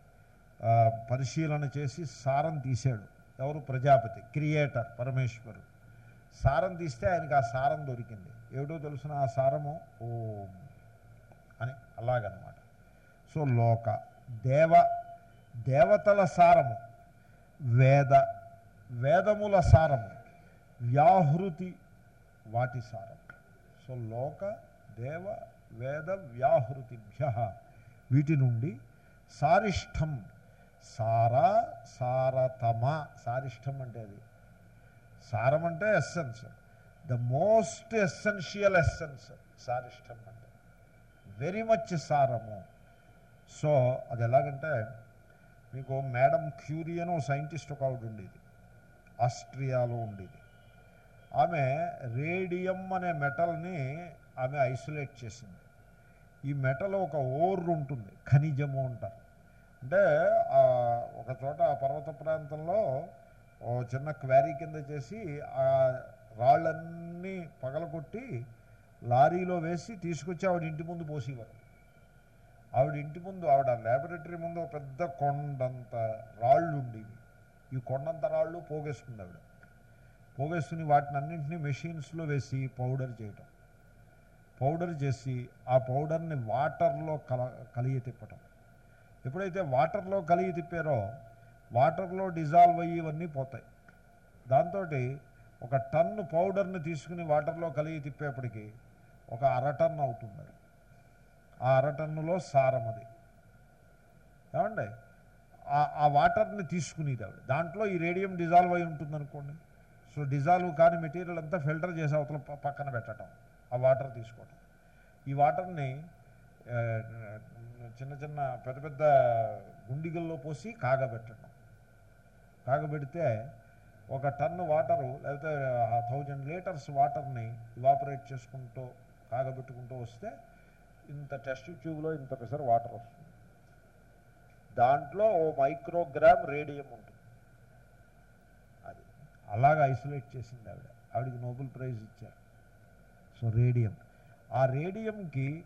Speaker 1: పరిశీలన చేసి సారం తీశాడు. ఎవరు? ప్రజాపతి క్రియేటర్ పరమేశ్వరుడు. సారం తీస్తే ఆయనకి ఆ సారం దొరికింది. ఏమిటో తెలుసిన? ఆ సారము ఓం అని అలాగనమాట. సో లోక దేవ దేవతల సారము వేద వేదముల సారము వ్యాహృతి వాటి సారం. సో లోక దేవ వేద వ్యాహృతిభ్య వీటి నుండి సారిష్టం సారా సారతమ సారిష్టం అంటే అది. సారం అంటే essence the most essential essence సారిష్టం అంటే. వెరీ మచ్ సారము. సో అది ఎలాగంటే మీకు మేడం క్యూరీ అని సైంటిస్ట్ ఒక ఆవిడ ఉండేది. ఆస్ట్రియాలో ఉండేది. ఆమె రేడియం అనే మెటల్ని ఆమె ఐసోలేట్ చేసింది. ఈ మెటల్ ఒక ఓర్ ఉంటుంది ఖనిజము అంటారు. అంటే ఒక చోట ఆ పర్వత ప్రాంతంలో ఓ చిన్న క్వారీ కింద చేసి ఆ రాళ్ళన్నీ పగలగొట్టి లారీలో వేసి తీసుకొచ్చి ఆవిడ ఇంటి ముందు పోసేవారు. ఆవిడ ఇంటి ముందు ఆవిడ ల్యాబొరేటరీ ముందు ఒక పెద్ద కొండంత రాళ్ళు ఉండేవి ఈ కొండంత రాళ్ళు పోగేసుకుంది ఆవిడ. పోగేసుకుని వాటిని అన్నింటినీ మెషిన్స్లో వేసి పౌడర్ చేయటం. పౌడర్ చేసి ఆ పౌడర్ని వాటర్లో కల కలిగి తిప్పటం. ఎప్పుడైతే వాటర్లో కలిగి తిప్పారో వాటర్లో డిజాల్వ్ అయ్యి ఇవన్నీ పోతాయి. దాంతో ఒక టన్ను పౌడర్ని తీసుకుని వాటర్లో కలిగి తిప్పేప్పటికి ఒక అర టన్ను అవుతుంది ఆ అర టన్నులో సారం అది. ఏమండి? ఆ- వాటర్ని తీసుకునేది ఆవిడ. దాంట్లో ఈ రేడియం డిజాల్వ్ అయి ఉంటుంది అనుకోండి సో డిజాల్వ్ కాని మెటీరియల్ అంతా ఫిల్టర్ చేసి అవతల పక్కన పెట్టడం ఆ వాటర్ తీసుకోవటం. ఈ వాటర్ని చిన్న చిన్న పెద్ద పెద్ద గుండిగల్లో పోసి కాగబెట్టడం కాగబెడితే ఒక టన్ను వాటరు లేకపోతే థౌజండ్ లీటర్స్ వాటర్ని ఇవాపరేట్ చేసుకుంటూ కాగబెట్టుకుంటూ వస్తే ఇంత టెస్ట్ ట్యూబ్లో ఇంత పెసర్ వాటర్ వస్తుంది. దాంట్లో ఓ మైక్రోగ్రామ్ రేడియం ఉంటుంది. అది అలాగ ఐసోలేట్ చేసింది ఆవిడ. ఆవిడకి నోబెల్ ప్రైజ్ ఇచ్చారు. So radium. ఆ రేడియంకి